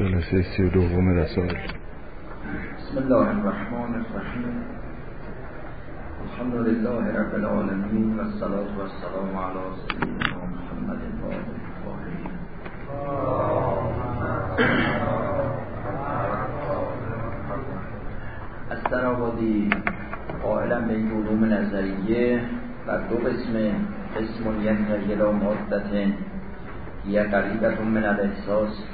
جلسه سی و دوم بسم الله الرحمن الرحیم. الحمد لله رب العالمین و الصلاة و السلام علی سیدنا محمد از درآبادی قائلا به این علوم نظریه و دو قسم قسم ینتهی الى مدت یه قریبت من الاحساس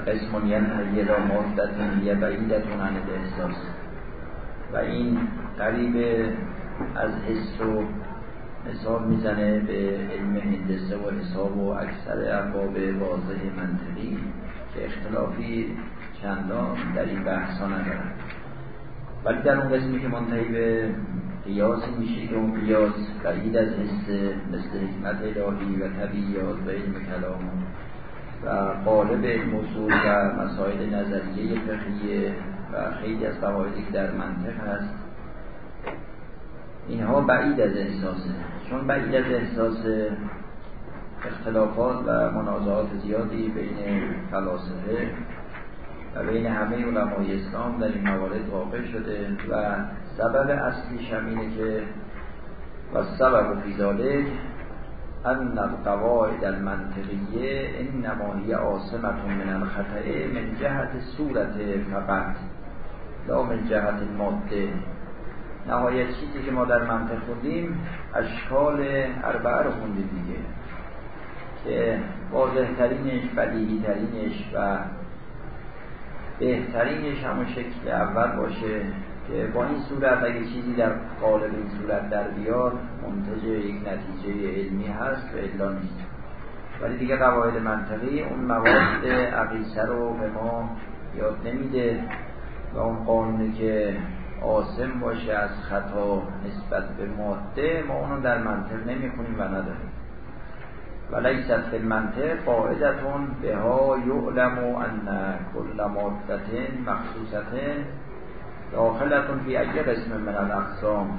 قسم ینتهی الى مدت یه بعیدت عن الاحساس و این قریب از حس و حساب می‌زنه به علم هندسه و حساب و اکثر ابواب واضح منطقی که اختلافی چندان در این بحثا ندارن. ولی در اون قسمی که منتهی به قیاسی میشه که اون قیاس بعید از حس مثل حکمت الهی و طبیعیات و علم کلام و قالب علم و مسائل نظریه فقهیه و خیلی از قواعدی که در منطق هست اینها بعید از احساسه چون بعید از احساس اختلافات و منازعات زیادی بین فلاسفه و بین همه علمای اسلام در این موارد واقع شده و سبب اصلیش هم اینه که و سبب ذالک ان القواعد المنطقیه انما هی عاصمت من الخطأ من جهت صورت فقط لا من جهت الماده نهایت چیزی که ما در منطق خوندیم اشکال اربعه رو خوندیم دیگه که واضح ترینش بدیهی ترینش و بهترینش همون شکل اول باشه که با این صورت اگه چیزی در قالب این صورت در بیاد منتج یک نتیجه علمی هست و الا نیست. ولی دیگه قواعد منطقی اون موارد عقیصه رو به ما یاد نمیده و اون قانونی که آسم باشه از خطا نسبت به ماده ما اونو در منطق نمی‌خونیم و نداریم. و لیست فی المنطق قاعدتون به ها یعلم ان کل مادت مخصوصت داخلتون فی ای قسم من الاقسام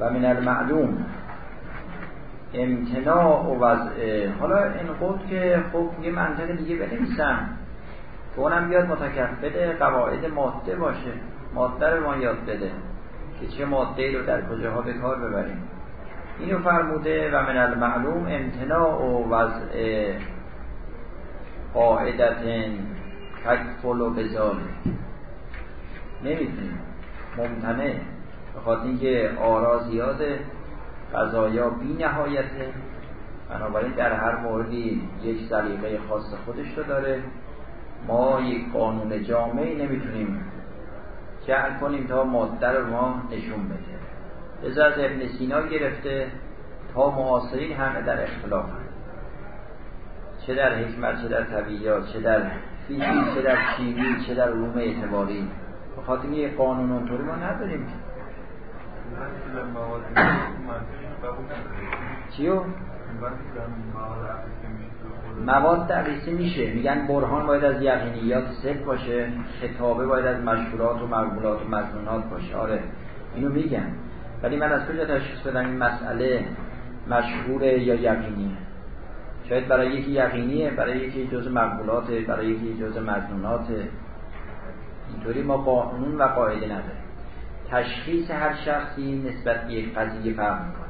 و من المعلوم. امتناع و وضع. حالا این خود که خب یه منطق دیگه بنویسم. که اونم بیاد متکفل قواعد ماده باشه. ماده رو ما یاد بده که چه ماده رو در کجاها به کار ببریم. اینو فرموده و من المعلوم امتناع و وضع قاعدت تکفل و بزاله نمی‌تونیم ممتنه بخاطر اینکه آرا زیاده قضایا بی نهایته بنابراین در هر موردی یک سلیقه خاص خودش رو داره. ما یک قانون جامعی نمی‌تونیم جعل کنیم تا ماده رو ما نشون بده. لذا از ابن سینا گرفته تا معاصرین همه در اختلاف هم. چه در حکمت چه در طبیعیات چه در فیزیک چه در شیمی چه در علوم اعتباری. بخاطر یه قانون اونطوری ما نداریم. چیو؟ مواد عقیسی میشه. میگن برهان باید از یقینیات صد باشه خطابه باید از مشهورات و مقبولات و مزنونات باشه. آره اینو میگن. ولی من از کجا تشخیص بدم این مسئله مشهوره یا یقینیه؟ شاید برای یکی یقینیه برای یکی جز مقبولاته برای یکی جز مزنوناته اینطوری ما قانون و قاعده نداریم. تشخیص هر شخصی نسبت به یک قضیه فرق می‌کنه.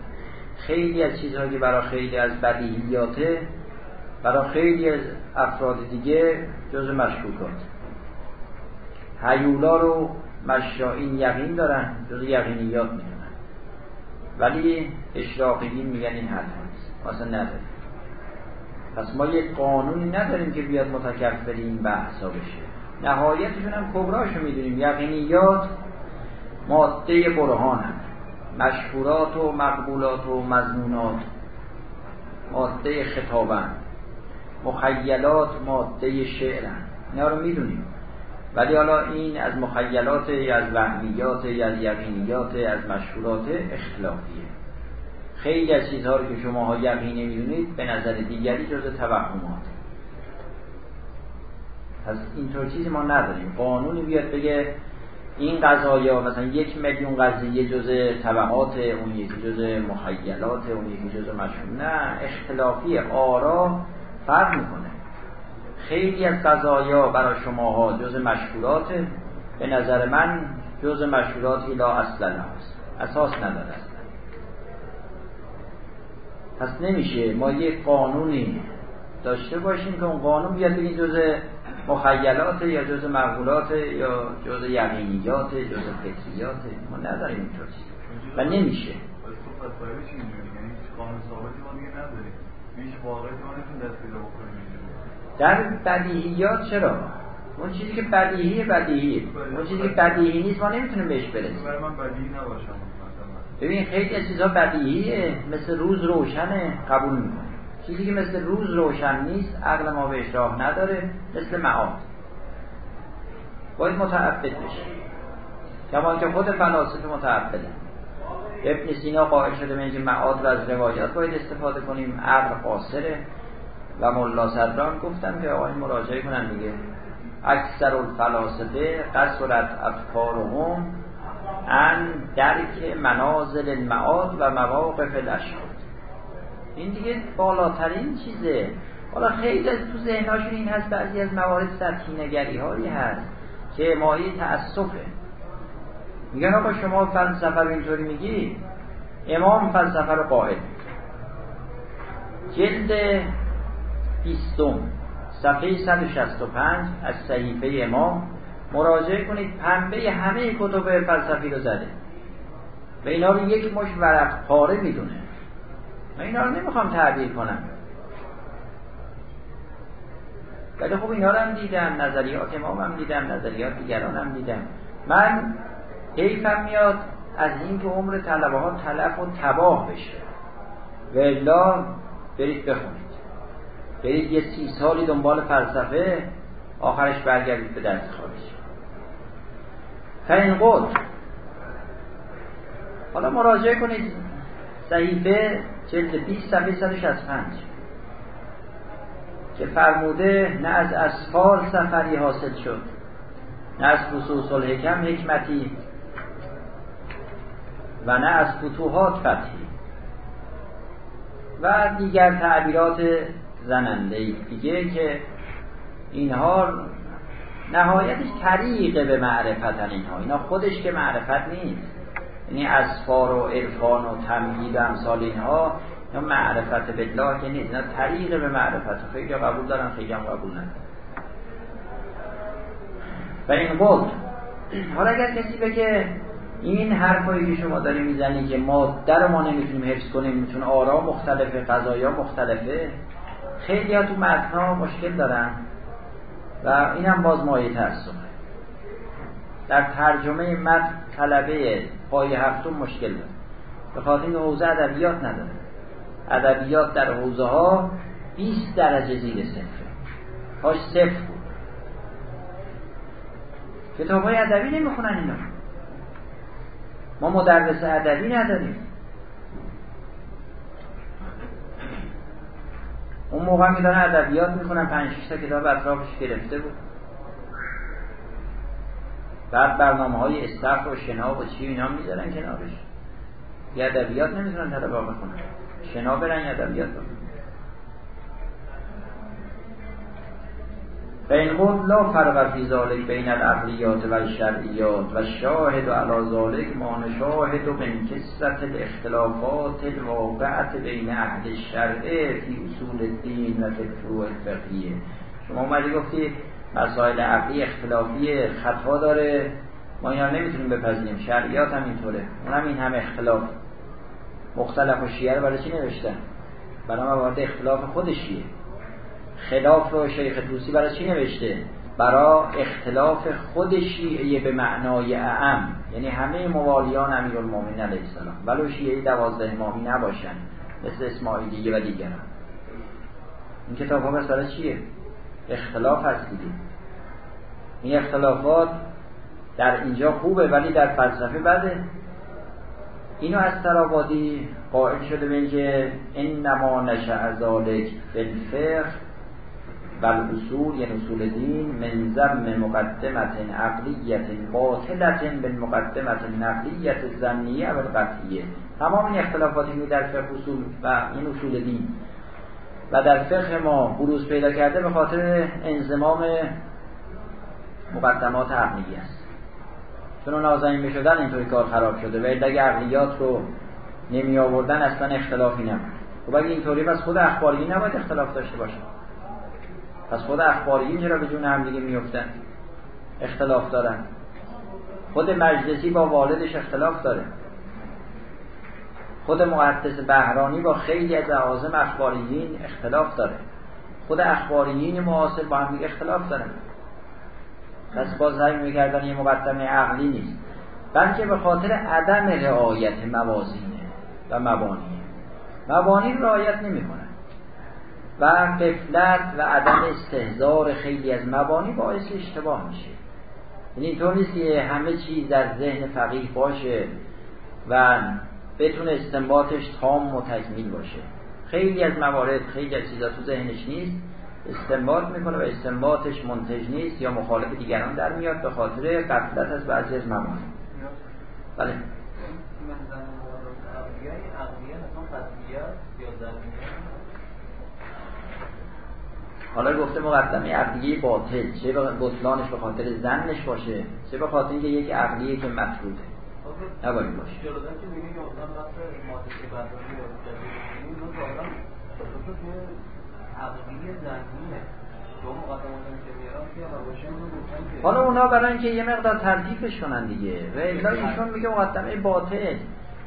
خیلی از چیزهایی که برای خیلی از بدیهیاته برای خیلی از افراد دیگه جز مشکوکات. هیولا رو مشائین یقین دارن جز یقینیات می‌دونن ولی اشراقیین میگن این حد هست اصلا نداریم. پس ما یک قانونی نداریم که بیاد متکفل این بحثا بشه. نهایتشون هم کبراشو می‌دونیم. یقینیات ماده برهان هم. مشهورات و مقبولات و مزنونات ماده خطابن مخیلات ماده شعرن اینا رو می‌دونیم. ولی حالا این از مخیلات یا از وهمیات یا از یقینیات از مشهورات اختلافیه خیلی از چیزها رو که شما ها یقینی می‌دونید به نظر دیگری جز توهمات. پس اینطور چیزی ما نداریم. قانونی بیاد بگه این قضایا مثلا یک میلیون قضیه جز طبعات اون یکی جز مخیلات اون یکی جز مشهور. نه اختلافی آرا فرق می‌کنه. خیلی از قضایا برای شماها جز مشهورات به نظر من جز مشهوراتی لا اصلا هست اساس نداره پس نمیشه ما یک قانونی داشته باشیم که اون قانون بیاد بگید جز مخیلات یا جز مقبولات یا جز یقینیات جز فطریات ما نداریم اینطور و نمیشه. در بدیهیات چرا؟ اون چیزی که بدیهی بدیهی. اون چیزی که بدیهی نیست ما نمی‌تونیم بهش برسیم. ببین خیلی از چیزها بدیهیه. مثل روز روشنه. قبول می‌کنه چیزی که مثل روز روشن نیست عقل ما بهش راه نداره. مثل معاد. باید متعبد بشه کما که خود فلاسفه متعبده. ابن سینا قائل شده به اینکه معاد و از روایات باید استفاده کنیم. عقل قاصره. و ملا صدران گفتم که آقای مراجعه کنن دیگه. اکثر الفلاسفه قصرت افکارهم ان درک منازل المعاد و مواقف الاشهاد. این دیگه بالاترین چیزه. حالا خیلی از تو ذهناشون این هست بعضی از موارد سطحی هایی هست که مایه تأسفه. میگن آقا شما فلسفه رو اینطوری میگی؟ امام فلسفه رو قائل. جلد بیستم. صفحه 165 از صحیفه امام. مراجعه کنید پنبه همه کتب فلسفی رو زده. و اینا رو یک مش ورق پاره می‌دونه. من اینا رو نمی‌خوام تعبیر کنم. ولی خب اینا رو هم دیدم نظریات امام هم دیدم نظریات دیگران هم دیدم. من حیفم میاد از اینکه عمر طلبه ها تلف و تباه بشه. و الا برید بخونید. برید یه سی سالی دنبال فلسفه آخرش برگردید به درس خارج. فین قول حالا مراجعه کنید. صحیفه جلد 20 صفحه 165 که فرموده نه از اسفار سفری حاصل شد نه از خصوص الحکم حکمتی و نه از فتوحات فتحی. و دیگر تعبیرات زننده دیگه که اینها نهایتش طریق به معرفتن اینها. اینا خودش که معرفت نیست. یعنی اسفار و عرفان و تمهید و امثال اینها یا معرفت بالله که نیست. اینا طریق به معرفت. خیلی قبول دارن خیلی هم قبول ندارن. و این قول. حالا اگر کسی بگه این حرفایی که شما داری می‌زنی که ماده رو ما نمی‌تونیم حفظ کنیم می‌تونه آرا مختلفه قضایا مختلفه خیلی ها تو متنها مشکل دارن و این هم باز مایه ترسومه در ترجمه متن طلبه پای هفتم مشکل داره. به خاطر این حوزه ادبیات نداره. ادبیات در حوزه ها 20 درجه زیر صفر کاش صفر بود. کتاب های ادبی نمی‌خونن اینا ما مدرس ادبی نداریم. اون موقع میدانه ادبیات می‌کنن پنج تا کتاب اطرافش گرفته بود. بعد برنامه های استخر و شنا و چی اینا می‌ذارن کنارش. یه ادبیات نمی‌تونن طلبا بخونن. شنا برن ادبیات بخونن. بین قول لا فرق فی ذالک بین العقلیات و الشرعیات و شاهد و علا ذالک ما نشاهد و من کسرت الاختلافات الواقعت بین اهل الشرع فی اصول الدین و فروع الفقهیه شما اومدی گفتی مسائل عقلی اختلافی خطا داره. ما اینا نمی‌تونیم بپذیریم. شرعیات هم اینطوره. اونم این هم اختلاف. مختلف و شیعه برای چی نوشتن؟ برای موارد اختلاف خودشیه خلاف و شیخ توسی برای چی نوشته؟ برای اختلاف خود شیعه به معنای اعم. یعنی همه موالیان امیر المومن علیه السلام. ولو شیعه دوازده امامی نباشن. مثل اسماعیلیه و دیگران. این کتاب ها برای چیه؟ اختلاف هست دیگه. این اختلافات در اینجا خوبه ولی در فلسفه بده. اینو از ترابادی قائل شده به اینکه انما نشأ ذالک فی و اصول یعنی اصول دین من زم مقدمت عقلیت باطلت به مقدمت نقلیت زنیه و قطعیه. تمام این اختلافاتی که در فقه اصول و این اصول دین و در فقه ما بروز پیدا کرده به خاطر انزمام مقدمات عقلی است. چون نازنین شدن اینطوری کار خراب شده و اگه عقلیات رو نمی آوردن اصلا اختلافی نبود. خب اگه اینطوری پس خود اخباری نباید اختلاف داشته باشه. پس خود اخباری چرا به جون هم دیگه میفتن اختلاف دارن. خود مجلسی با والدش اختلاف داره. خود محدث بهرانی با خیلی از اعاظم اخباریین اختلاف داره. خود اخباریین معاصر با هم دیگه اختلاف دارن. پس باز سعی می‌کردن یه مقدمه عقلی نیست. بلکه به خاطر عدم رعایت موازینه و مبانی. مبانی رعایت نمی‌کنن. و قفلت و عدم استهزار خیلی از مبانی باعث اشتباه میشه. یعنی اینطور نیست که همه چیز در ذهن فقیه باشه و بتونه استنباطش تام و تکمیل باشه. خیلی از موارد خیلی از چیزا تو ذهنش نیست استنباط می‌کنه و استنباطش منتج نیست یا مخالف دیگران در میاد به خاطر قفلت از بعضی از موارد. بله. حالا گفته مقدمه عقلیه باطل چه به بطلانش به خاطر زنش باشه چه به خاطر اینکه یک عقلیه که مطروده نباید باشه. حالا اونا برای اینکه یه مقدار تردیفش کنن دیگه. و الا ایشون میگه مقدمه باطل.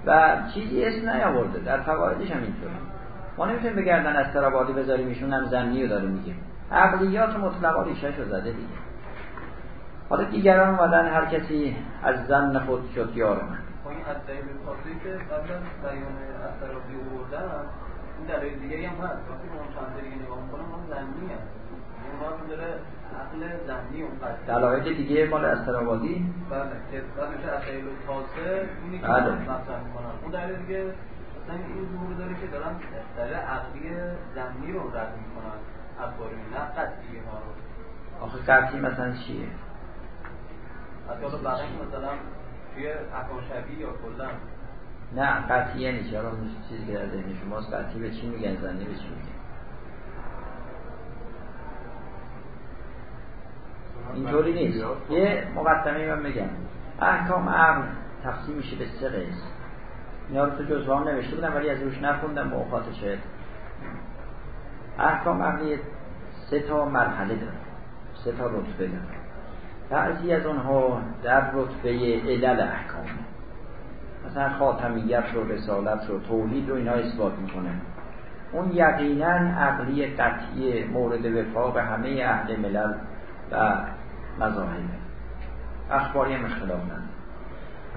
و چیزی اسم نیاورده. در فوایدش هم اینطوره ما نمی‌تونیم بگردن از ترابادی بذاریم ایشون هم زنی رو داره میگه. عقلیات مطلقا ریشش رو زده دیگه. حالا دیگران اومدن هر کسی از زن خود شد یار من. خب این از دلیل خاصی که قبل از بیان از ترابی بردن این دلیل دیگری هم هست. وقتی اون چند دیگه نگاه می‌کنم اون زنی هست. اون داره عقل زنی اون قصد دلایل دیگه مال از ترابادی بله که بعد میشه دلیل خاصه اونی که مطرح می‌کنن. اون دلیل دیگه اصلا این ظهور داره که دارن دلیل عقلی زنی رو رد می‌کنن اخباری نه قطعی ها رو. آخه قطعی مثلا چیه؟ حتی بعدا مثلا توی احکام شبیه یا کلا. نه قطعی یعنی چرا چیزی که در ذهن شماست قطعی به چی میگن؟ زنی به چی میگن؟ اینطوری نیست. یه مقدمه من میگم احکام عقل تقسیم میشه به سه قسم. اینا رو تو جزوام نوشته بودم ولی از روش نخوندم با اوقات شد احکام عقلی سه تا مرحله داره سه تا رتبه داره بعضی از اونها در رتبه علل احکام. مثلا خاتمیت رو رسالت رو توحید رو اینا اثبات می‌کنه اون یقینا عقلی قطعی مورد وفاق همه اهل ملل و مذاهب. اخباری هم اختلاف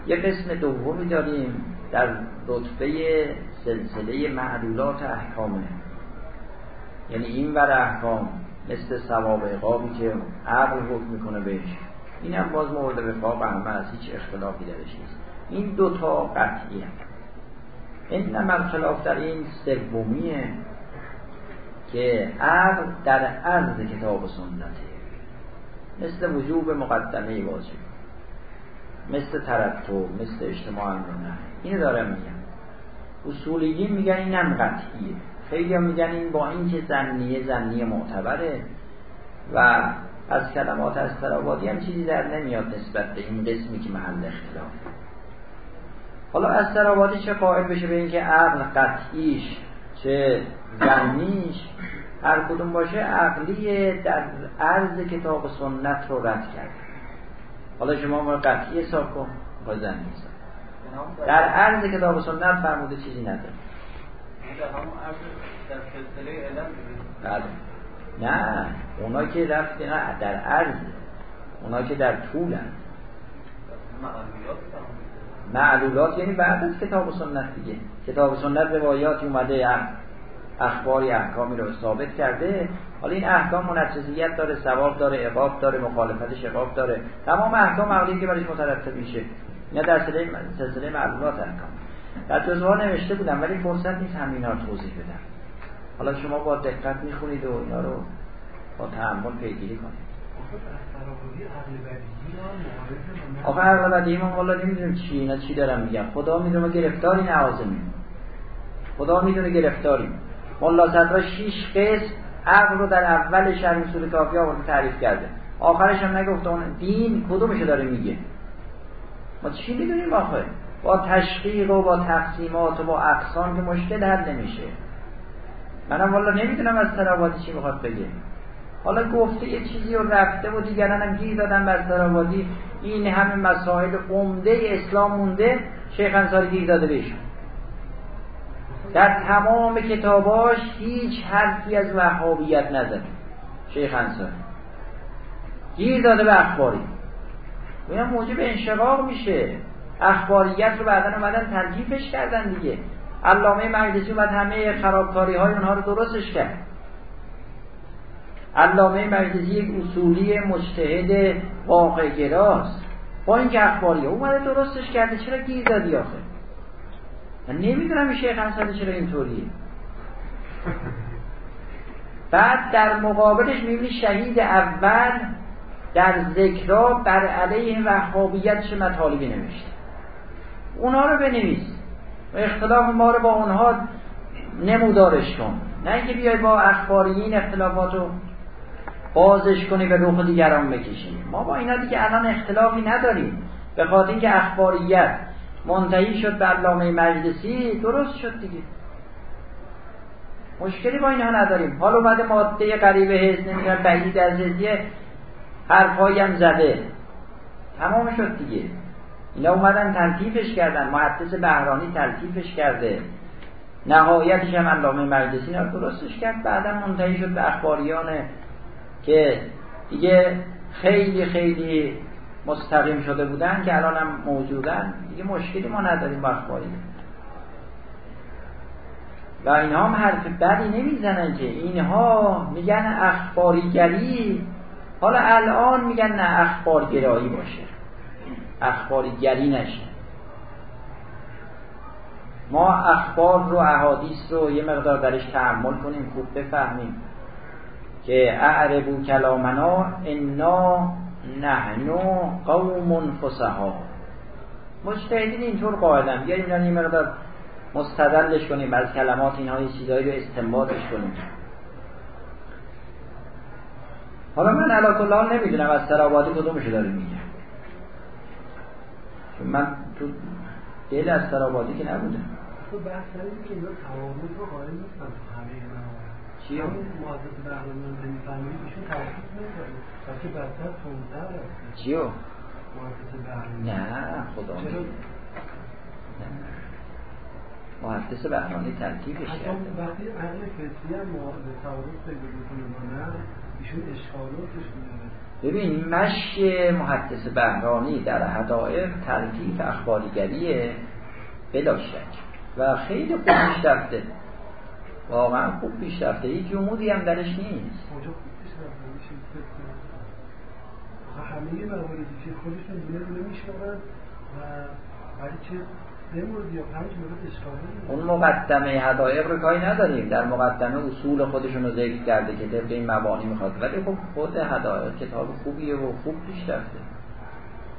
یه قسم دومی داریم. در رتبه سلسله معلولات احکامه یعنی این ور احکام مثل ثواب عقابی که عقل حکم می‌کنه بهش این هم باز مورد وفاق همه از هیچ اختلافی درش نیست. این دوتا قطعی هم این هم خلاف در این سومیه که عقل در عرض کتاب سنته. مثل وجوب مقدمه واجب مثل ترتب مثل اجتماع امرونه اینو دارم میگم. اصولیین میگن اینم قطعیه. خیلی هم میگن این با اینکه زنیه زنیه معتبره و از کلمات از ترابادی هم چیزی در نمیاد نسبت به این قسمی که محل اختلاف. حالا از ترابادی چه قائل بشه به اینکه عقل قطعیش چه زنیش هر کدوم باشه عقلی در عرض کتاب سنت رو رد کرد حالا شما ما قطعی حساب کن با زنی در عرض کتاب و سنت فرموده چیزی نداره. بله. نه. اونا که رفت نه در عرض. اونا که در طول هست. معلولات یعنی بعد از کتاب و سنت دیگه. کتاب و سنت روایاتی اومده اخباری احکامی رو ثابت کرده. حالا این احکام منجزیت داره ثواب داره عقاب داره مخالفتش عقاب داره. تمام احکام عقلی که برایش مترتب میشه. اینا در سلسله معلومات احکام در جزوها نوشته بودم ولی فرصت نیست همینا رو توضیح بدم حالا شما با دقت می‌خونید و اینا رو با تحمل پیگیری کنید. آقا عقل بدیهی ما والا نمی‌دونیم چی اینا چی دارم میگم خدا می‌دونه گرفتاری نوازمیم. خدا می‌دونه گرفتاریم. ملا صدرا شیش قسم عقل رو در اول شرم سور کافی آورده تعریف کرده. آخرش هم نگفته اون دین کدومشو داره میگه؟ ما چی می‌دونیم آخه؟ با تشقیق و با تقسیمات و با اقسام که مشکل حل نمیشه. منم والا نمی‌دونم از تراوادی چی می‌خواد بگه. حالا گفته یه چیزی رو رفته و دیگران هم گیر دادن بر تراوادی این همه مسائل عمده اسلام مونده شیخ انصاری گیر داده بهشون. در تمام کتاباش هیچ حرفی از وهابیت نزده. شیخ انصاری. گیر داده به اخباری. اینا موجب انشقاق میشه. اخباریت رو بعدا اومدن ترجیفش کردن دیگه. علامه مجلسی اومد همه خرابکاری های اونها رو درستش کرد. علامه مجلسی یک اصولی مجتهد واقع گراست با اینکه اخباری اومده درستش کرده چرا گیر دادی آخه؟ من نمی‌دونم این شیخ انصاری چرا اینطوریه. بعد در مقابلش می‌بینی شهید اول در ذکرها بر علیه وهابیت چه مطالبی نوشته؟ اونا رو بنویس. و اختلاف ما رو با اونها نمودارش کن. نه اینکه بیای با اخباریین اختلافات رو بازش کنی به روح دیگران بکشی. ما با اینا دیگه الان اختلافی نداریم. به خاطر اینکه اخباریت منتهی شد به علامه مجلسی درست شد دیگه. مشکلی با اینها نداریم. حالا بعد ماده قریبه هست نمی‌دونم بعید از هزیه حرفایی هم زده. تمام شد دیگه. اینا اومدن تلطیفش کردن. محدث بهرانی تلطیفش کرده. نهایتش هم علامه مجلسی رو درستش کرد. بعدا منتهی شد به اخباریان که دیگه خیلی خیلی مستقیم شده بودن که الان هم موجودن. دیگه مشکلی ما نداریم با اخباری. و اینها هم حرف بدی نمی‌زنن که اینها میگن اخباریگری حالا الان میگن نه اخبارگرایی باشه. اخباریگری نشه ما اخبار رو احادیث رو یه مقدار درش تحمل کنیم خوب بفهمیم که اعربو کلامنا انا نحنو قوم فسها. مجتهدین اینطور قاعدن. بیاریم یه مقدار مستدلش کنیم از کلمات اینها یه چیزایی رو استنباطش کنیم. حالا من علا کلان نمی‌دونم از سرابادی کدومش داره میگه. چون من تو دل از سرابادی که نبودم تو بحث که اینا تعامل رو قائل نیستن تو همه چی؟ اون محادث بهرمان نمی‌فهمید ایشون توصیف نمیداره بلکه بدتر تندتر چیو؟ محادث بهرمان نه خدا چرا؟ محدث بهرانی ترتیبش حتی کرده. وقتی عقل فطری هم به تعارض پیدا بکنه ایشون اشکالاتش ببین مشی محدث بهرانی در حدائق تلطیف اخباریگریه بلا شک. و خیلی خوب پیشرفته. واقعا خوب پیشرفته. هیچ جمودی هم درش نیست. رفته همه مواردی که خودشون دونه دونه میشنون و ولی که اون مقدمه هدایق رو کاری نداریم. در مقدمه اصول خودشون رو ذکر کرده که طبق این مبانی می‌خواد. ولی خب خود هدایق کتاب خوبیه و خوب پیش رفته.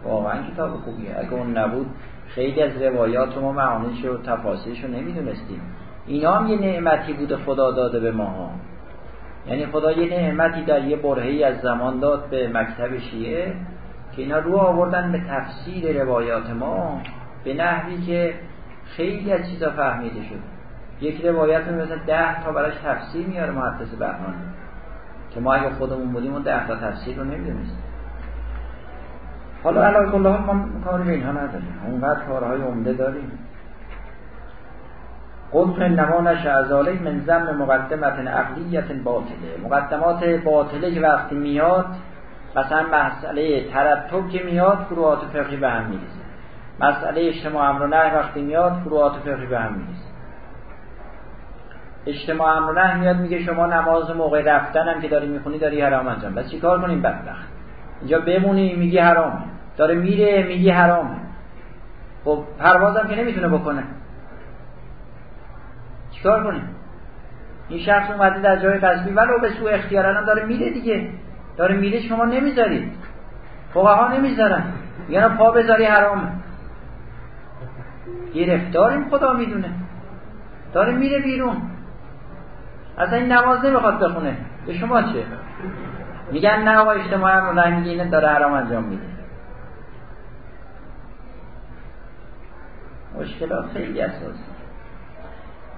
واقعا کتاب خوبیه. اگه اون نبود خیلی از روایات ما معانیش و تفاصیلش رو نمی‌دونستیم. اینا هم یه نعمتی بوده خدا داده به ماها یعنی خدا یه نعمتی در یه برهی از زمان داد به مکتب شیعه که اینا رو آوردن به تفسیر روایات ما. به نحوی که خیلی از چیزا فهمیده شد. یک روایت رو مثلا ده تا براش تفسیر میاره محدث بهرانی که ما اگه خودمون بودیم اون ده تا تفسیر رو نمی‌دونستیم. حالا علا کل ما کاری به اینها نداریم. اونقدر کارهای عمده داریم. قلت انما نشه من زم مقدمت عقلیت باطله. مقدمات باطله که وقتی میاد مثلا مسئله ترتب که میاد فروعات فقهی به هم مسئله اجتماع امر نه وقتی میاد فروعات فقهی به هم میریزه. اجتماع امر و نه میاد میگه شما نماز موقع رفتن هم که داری می‌خونی داری حرام انجام. بس چیکار کنیم؟ بدبخت. اینجا بمونی میگی حرام. داره میره میگی حرامه خب پروازم که نمی‌تونه بکنه. چیکار کنیم؟ این شخص اومده در جای قصبی ولو به سو اختیار الان داره میره دیگه. داره میره شما نمی‌ذارید. فقها نمی‌ذارن. یعنی پا بذاری حرامه. گرفتاریم خدا می‌دونه. داره میره بیرون. اصلا این نماز نمی‌خواد بخونه. به شما چه؟ میگن نه آقا اجتماع هم رنگی اینه داره حرام انجام میده. مشکلات خیلی اساسی.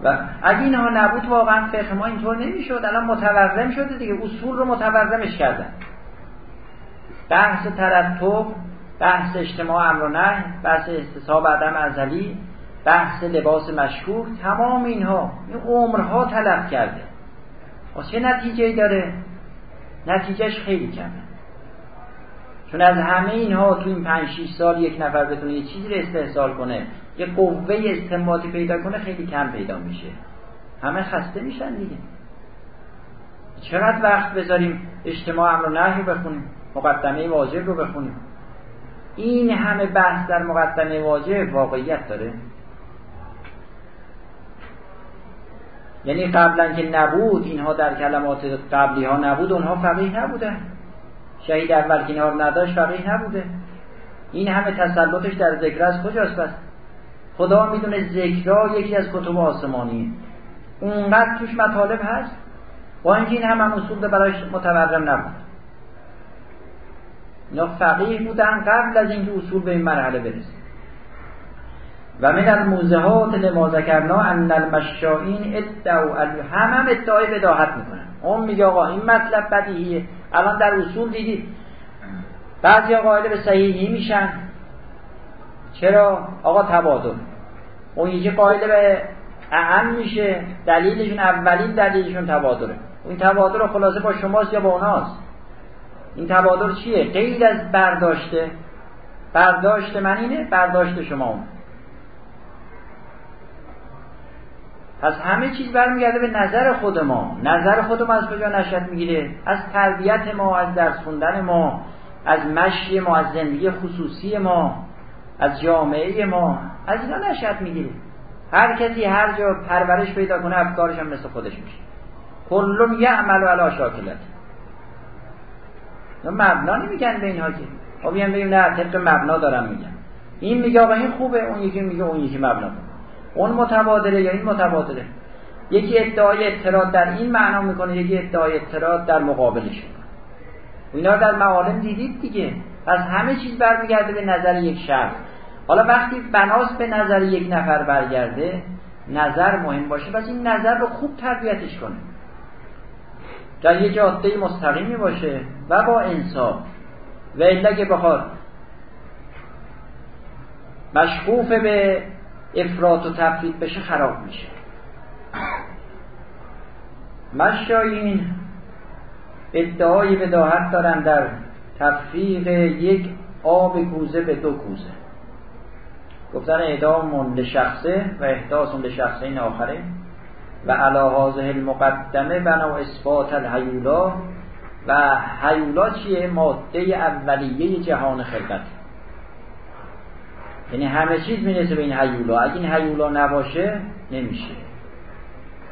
و اگه اینها نبود واقعا فقه ما اینطور نمی‌شد. الان متورم شده دیگه. اصول رو متورمش کردن. بحث ترتب بحث اجتماع امر و نه بحث استصحاب عدم ازلی بحث لباس مشکوک تمام اینها این عمرها تلف کرده. و چه نتیجه داره؟ نتیجهش خیلی کمه. چون از همه اینها تو این پنج 6 سال یک نفر بتونه یه چیزی رو استحصال کنه یه قوه استنباطی پیدا کنه خیلی کم پیدا میشه. همه خسته میشن دیگه. چقدر وقت بذاریم اجتماع امر و نهی بخونیم؟ مقدمه واجب رو بخونیم؟ این همه بحث در مقدمه واجب واقعیت داره. یعنی قبلا که نبود اینها در کلمات قبلی ها نبود اونها فقیه نبودن شهید اول کنار نداشت فقیه نبوده. این همه تسلطش در ذکر از کجاست بس خدا می‌دونه ذکرها یکی از کتب آسمانی اونقدر توش مطالب هست. با اینکه این همه اصول برایش متورم نبود. اینا فقیه بودن قبل از اینکه اصول به این مرحله برسه و من الموزهات لما ذکرنا ان المشائین ادعوا هم هم ادعای بداهت می‌کنن. اون میگه آقا این مطلب بدیهیه. الان در اصول دیدید. بعضی قائل به صحیحی میشن. چرا؟ آقا تبادل. اون یکی قائل به اهم میشه. دلیلشون اولین دلیلشون تبادله. این تبادل خلاصه با شماست یا با اوناست؟ این تبادل چیه؟ غیر از برداشته. برداشت من اینه برداشت شما اون. پس همه چیز برمیگرده به نظر خود ما. نظر خود ما از کجا نشد می‌گیره؟ از تربیت ما از درس خوندن ما از مشی ما از زندگی خصوصی ما از جامعه ما. از اینا نشد می‌گیره. هر کسی هر جا پرورش پیدا کنه افکارش هم مثل خودش میشه. کلون یعمل علی شاکلت مبنا نمیگن به اینها که. خب بیان بگیم نه طبق مبنا دارم میگن. این میگه آقا این خوبه اون یکی میگه اون یکی مبنا اون متبادله یا این متبادله. یکی ادعای اعتراض در این معنا می‌کنه یکی ادعای اعتراض در مقابلش. اینا در معالم دیدید دیگه. پس همه چیز برمیگرده به نظر یک شخص. حالا وقتی بناس به نظر یک نفر برگرده نظر مهم باشه. پس این نظر رو خوب تربیتش کنه. در یه جاده مستقیمی باشه و با انصاف. و الا که بخواد. مشکوف به افراط و تفرید بشه خراب میشه. مشایین ادعای بداهت دارن در تفریق یک آب کوزه به دو کوزه. گفتن اعدام لشخصه و احداث لشخصه این آخره. و علا المقدمه بنا اثبات الهیولا. و هیولا چیه؟ ماده اولیه جهان خلقت. یعنی همه چیز می‌رسه به این هیولا. اگه این هیولا نباشه نمیشه.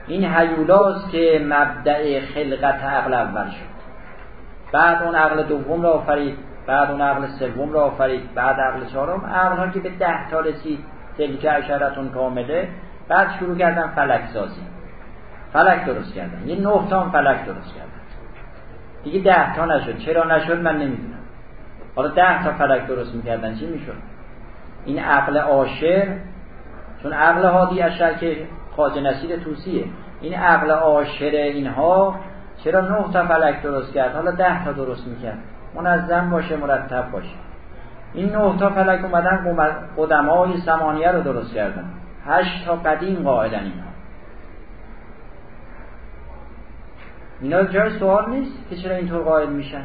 این هیولاست که مبدع خلقت عقل اول شد. بعد اون عقل دوم را آفرید بعد اون عقل سوم را آفرید بعد عقل چهارم. عقل که به ده تا رسید تلک عشرتون کامله. بعد شروع کردن فلک سازی فلک درست کردن یه نه تا فلک درست کردن دیگه ده تا نشد. چرا نشد من نمی‌دونم. حالا ده تا فلک درست می‌کردن. چی می‌شد؟ این عقل عاشر چون عقل هادی اشر که خواجه نصیر توسیه این عقل عاشر اینها چرا نه تا فلک درست کرد؟ حالا ده تا درست می‌کرد. منظم باشه مرتب باشه. این نه تا فلک اومدن قدمای سمانیه رو درست کردن. هشت تا قدیم قائلن اینها. اینا جای سوال نیست که چرا اینطور قائل میشن.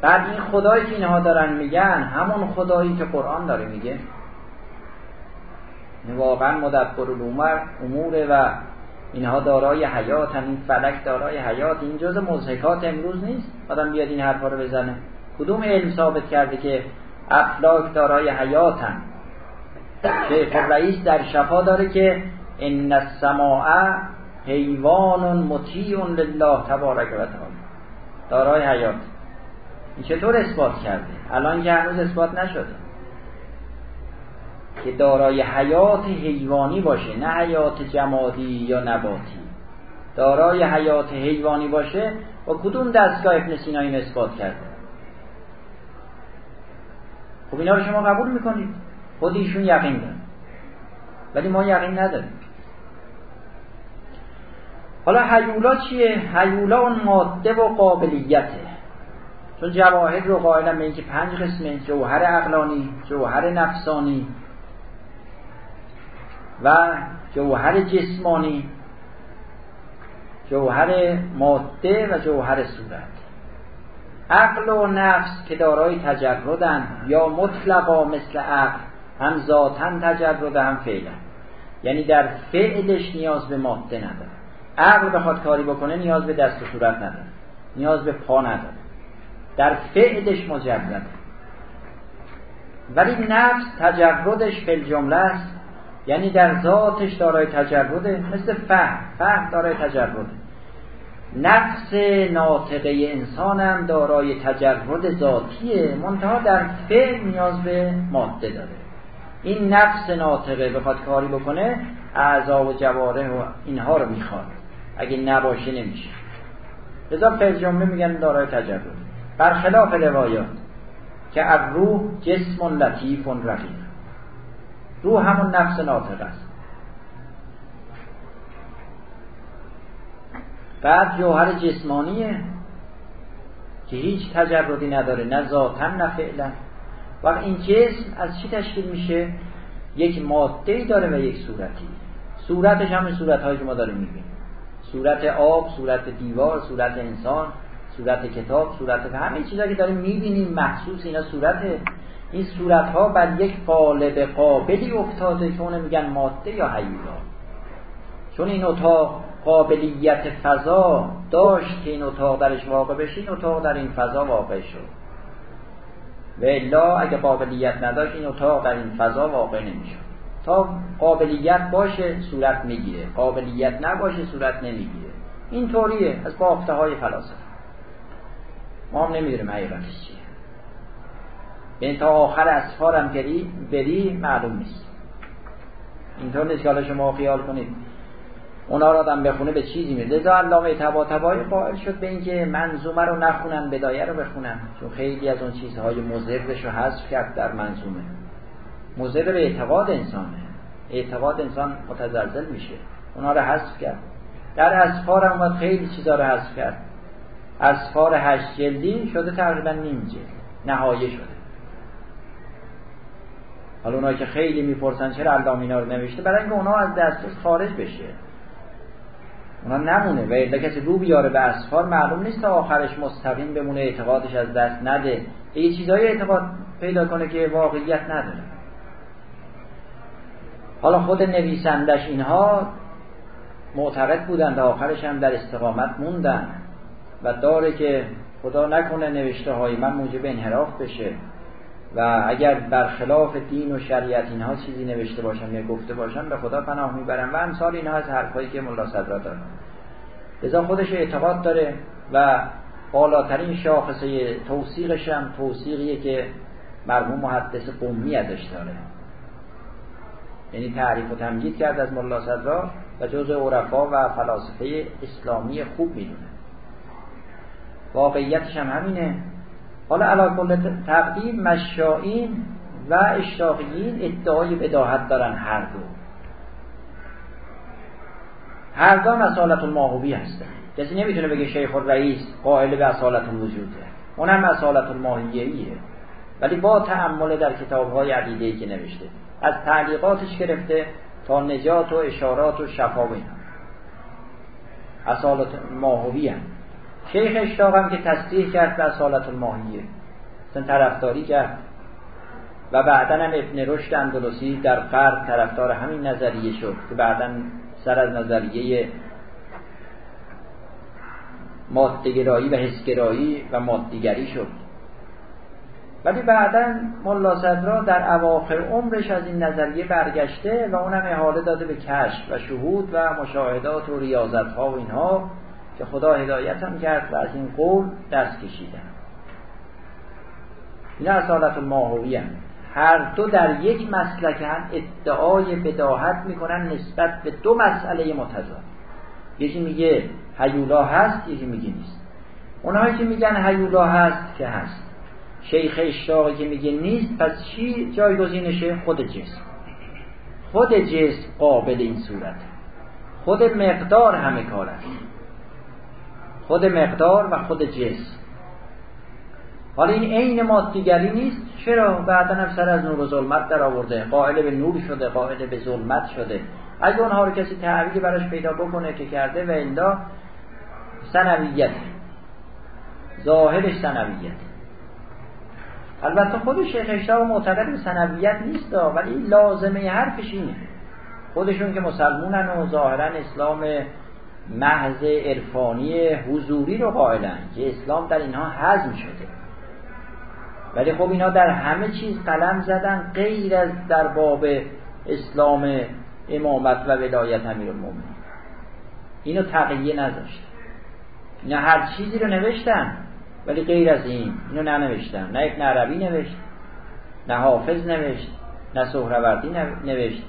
بعد این خدایی که اینها دارن میگن همون خدایی که قرآن داره میگه. واقعا مدبر الامور اموره و اینها دارای حیات هم این فلک دارای حیات. این جز مزهکات امروز نیست. آدم بیاد این حرفا رو بزنه. کدوم علم ثابت کرده که افلاک دارای حیات هم شیخ رئیس در شفا داره که ان السماع حیوان مطیع لله تبارک و تعالی. دارای حیات. این چطور اثبات کرده؟ الان که هنوز اثبات نشده. که دارای حیات حیوانی باشه نه حیات جمادی یا نباتی. دارای حیات حیوانی باشه با کدوم دستگاه ابن سینا این اثبات کرده؟ خب اینا رو شما قبول می‌کنید. خود ایشون یقین داره ولی ما یقین نداریم. حالا حیولا چیه؟ حیولا اون ماده و قابلیته. چون جواهر رو قائلن به اینکه پنج قسمه جوهر عقلانی جوهر نفسانی و جوهر جسمانی جوهر ماده و جوهر صورت. عقل و نفس که دارای تجردن یا مطلقا مثل عقل هم ذاتا تجرد هم فعلا. یعنی در فعلش نیاز به ماده نداره عقل بخواد کاری بکنه نیاز به دست و صورت نداره. نیاز به پا نداره. در فعلش مجرده ولی نفس تجردش فل جمله است. یعنی در ذاتش دارای تجرده مثل فهم. فهم دارای تجرده. نفس ناطقه انسانم دارای تجرد ذاتیه. منتها در فعل نیاز به ماده داره. این نفس ناطقه بخواد کاری بکنه اعضا و جواره و اینها رو می‌خواد. اگه نباشه نمیشه. لذا فعل جمله میگن دارای تجرد. برخلاف روایات که روح جسم لطیف رقیق. روح همون نفس ناطق است. بعد جوهر جسمانیه که هیچ تجردی نداره نه ذاتا نه فعلا. و این جسم از چی تشکیل میشه؟ یک ماده داره و یک صورتی. صورتش همین صورت هایی که ما داریم می‌بینیم. صورت آب صورت دیوار صورت انسان صورت کتاب صورت همه چیزایی که داریم می‌بینیم محسوس اینا صورته. این صورت ها بر یک قالب قابلی افتاده که اونه میگن ماده یا حیولا چون این اتاق قابلیت فضا داشت که این اتاق درش واقع بشه این اتاق در این فضا واقع شد. و الا اگه قابلیت نداشت این اتاق در این فضا واقع نمیشه تا قابلیت باشه صورت می‌گیره. قابلیت نباشه صورت نمی‌گیره. این طوریه از بافته های فلاسفه. ما هم نمی‌دونیم حقیقتش چیه. یعنی تا آخر اسفارم بری بری معلوم نیست. اینطور نیست که شما خیال کنید. اونا را آدم بخونه به چیزی میده. لذا علامه تبا تبایی قائل شد به اینکه منظومه رو نخونن بدایه رو بخونن. چون خیلی از اون چیزهای مضرش رو حذف کرد در منظومه. مضر به اعتقاد انسانه. اعتقاد انسان متزلزل میشه. اونا رو حذف کرد. در اسفار هم خیلی چیزا رو حذف کرد. اسفار هشت جلدی شده تقریبا نیم جلد نهایه شده. حالا اونایی که خیلی می‌پرسن چرا علامه رو نوشته برای اینکه اونا از دسترس خارج بشه. اونا نمونه. و الا کسی رو بیاره به اسفار معلوم نیست تا آخرش مستقیم بمونه اعتقادش از دست نده. یه چیزایی اعتقاد پیدا کنه که واقعیت نداره. حالا خود نویسندش اینها معتقد بودن تا آخرش هم در استقامت موندن و داره که خدا نکنه نوشته های من موجب انحراف بشه و اگر برخلاف دین و شریعت اینها چیزی نوشته باشم یا گفته باشم به خدا پناه می‌برم و امثال اینها از حرفایی که ملا صدرا داره لذا خودش اعتقاد داره و بالاترین شاخصه توصیقش هم توصیقیه که مرحوم محدث قومی ازش داره. یعنی تعریف و تمجید کرد از ملا صدرا و جز عرفا و فلاسفه اسلامی خوب می‌دونه. واقعیتش هم همینه. حالا علا کل تقدیم مشائین و اشتاقیین ادعای بداهت دارن هر دو. هر دو اصالت الماهوبی هستن. کسی نمی‌تونه بگه شیخ الرئیس قائل به اصالت الوجوده اونم اصالت الماهیهیه ولی با تعمل در کتاب های عقیده که نوشته از تعلیقاتش گرفته تا نجات و اشارات و شفا و اصالت ماهوی هم. شیخ اشتاق که تصدیح کرد به اصالت الماهیه. مثلا طرفداری کرد. و بعدا هم ابن رشد اندلسی در قرد طرفدار همین نظریه شد که بعدا سر از نظریه مادهگرایی و حسگرایی و مادیگری شد. ولی بعدا ملا صدرا در اواخر عمرش از این نظریه برگشته و اونم احاله داده به کشف و شهود و مشاهدات و ریاضت ها و اینها که خدا هدایت هم کرد و از این قول دست کشیدن. این اصالت الماهوی هم. هر دو در یک مسلک هم ادعای بداهت می‌کنن نسبت به دو مسئله متضاد. یکی میگه هیولا هست یکی میگه نیست. اونهایی که میگن هیولا هست که هست؟ شیخ اشتاقی که میگه نیست پس چی؟ جایگزینشه خود جسم. خود جسم قابل این صورت. خود مقدار همه کار است. خود مقدار و خود جسم. حالا این عین مادیگری نیست. چرا؟ بعدا هم سر از نور و ظلمت در آورده. قائل به نور شده قائل به ظلمت شده. اگه اونها رو کسی تعبیری براش پیدا بکنه که کرده و الا سنویت. ظاهرش سنویت. البته خود شیخ اشتاق معتقد به سنویت نیست ولی لازمه حرفش اینه. خودشون که مسلمونن و ظاهرا اسلام محض عرفانی حضوری رو قائلن که اسلام در اینها حزم شده. ولی خب اینا در همه چیز قلم زدن غیر از در باب اسلام امامت و ولایت امیرالمومنین. اینو تقیه نذاشت. اینا هر چیزی رو نوشتن. ولی غیر از این اینو ننوشتن نه یک عربی نوشت نه حافظ نوشت نه سهروردی نوشت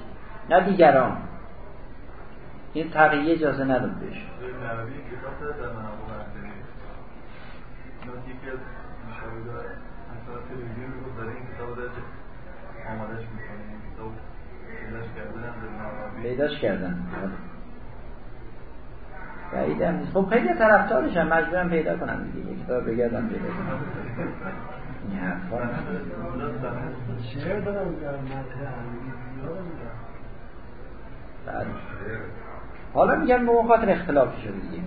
نه دیگران. این تقیه اجازه نداد بهش. پیداش کردن. بعیدم نیست. خب خیلی طرفدارش هم. مجبورم پیدا کنم. دیگه کتاب بگردم پیدا کنم. این بله. حالا میگن به خاطر اختلافی شده دیگه.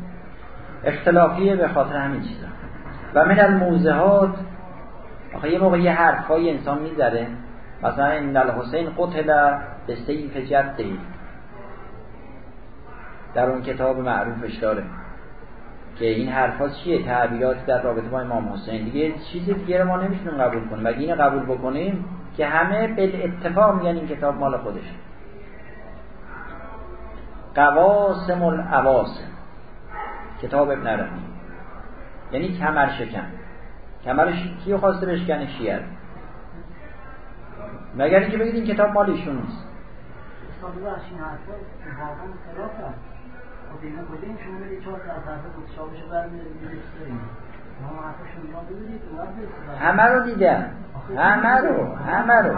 اختلافیه به خاطر همین چیزا. و من الموزهات آخه یه موقع یه حرفای انسان می‌ذاره مثلا این الحسین قتل به سیف جده. در اون کتاب معروفش داره که این حرفا چیه؟ تعبیرات در رابطه با امام حسین. دیگه چیز دیگه ما نمی‌تونیم قبول کنیم. و این قبول بکنیم؟ که همه به اتفاق میگن این کتاب مال خودش قواسم العواسم. کتاب ابن عربی یعنی کمر شکن. کمرش کیو خواسته بشکنه؟ شیعه. مگر اینکه بگید این کتاب مال ایشون نیست. همه رو دیدن همه رو همه رو.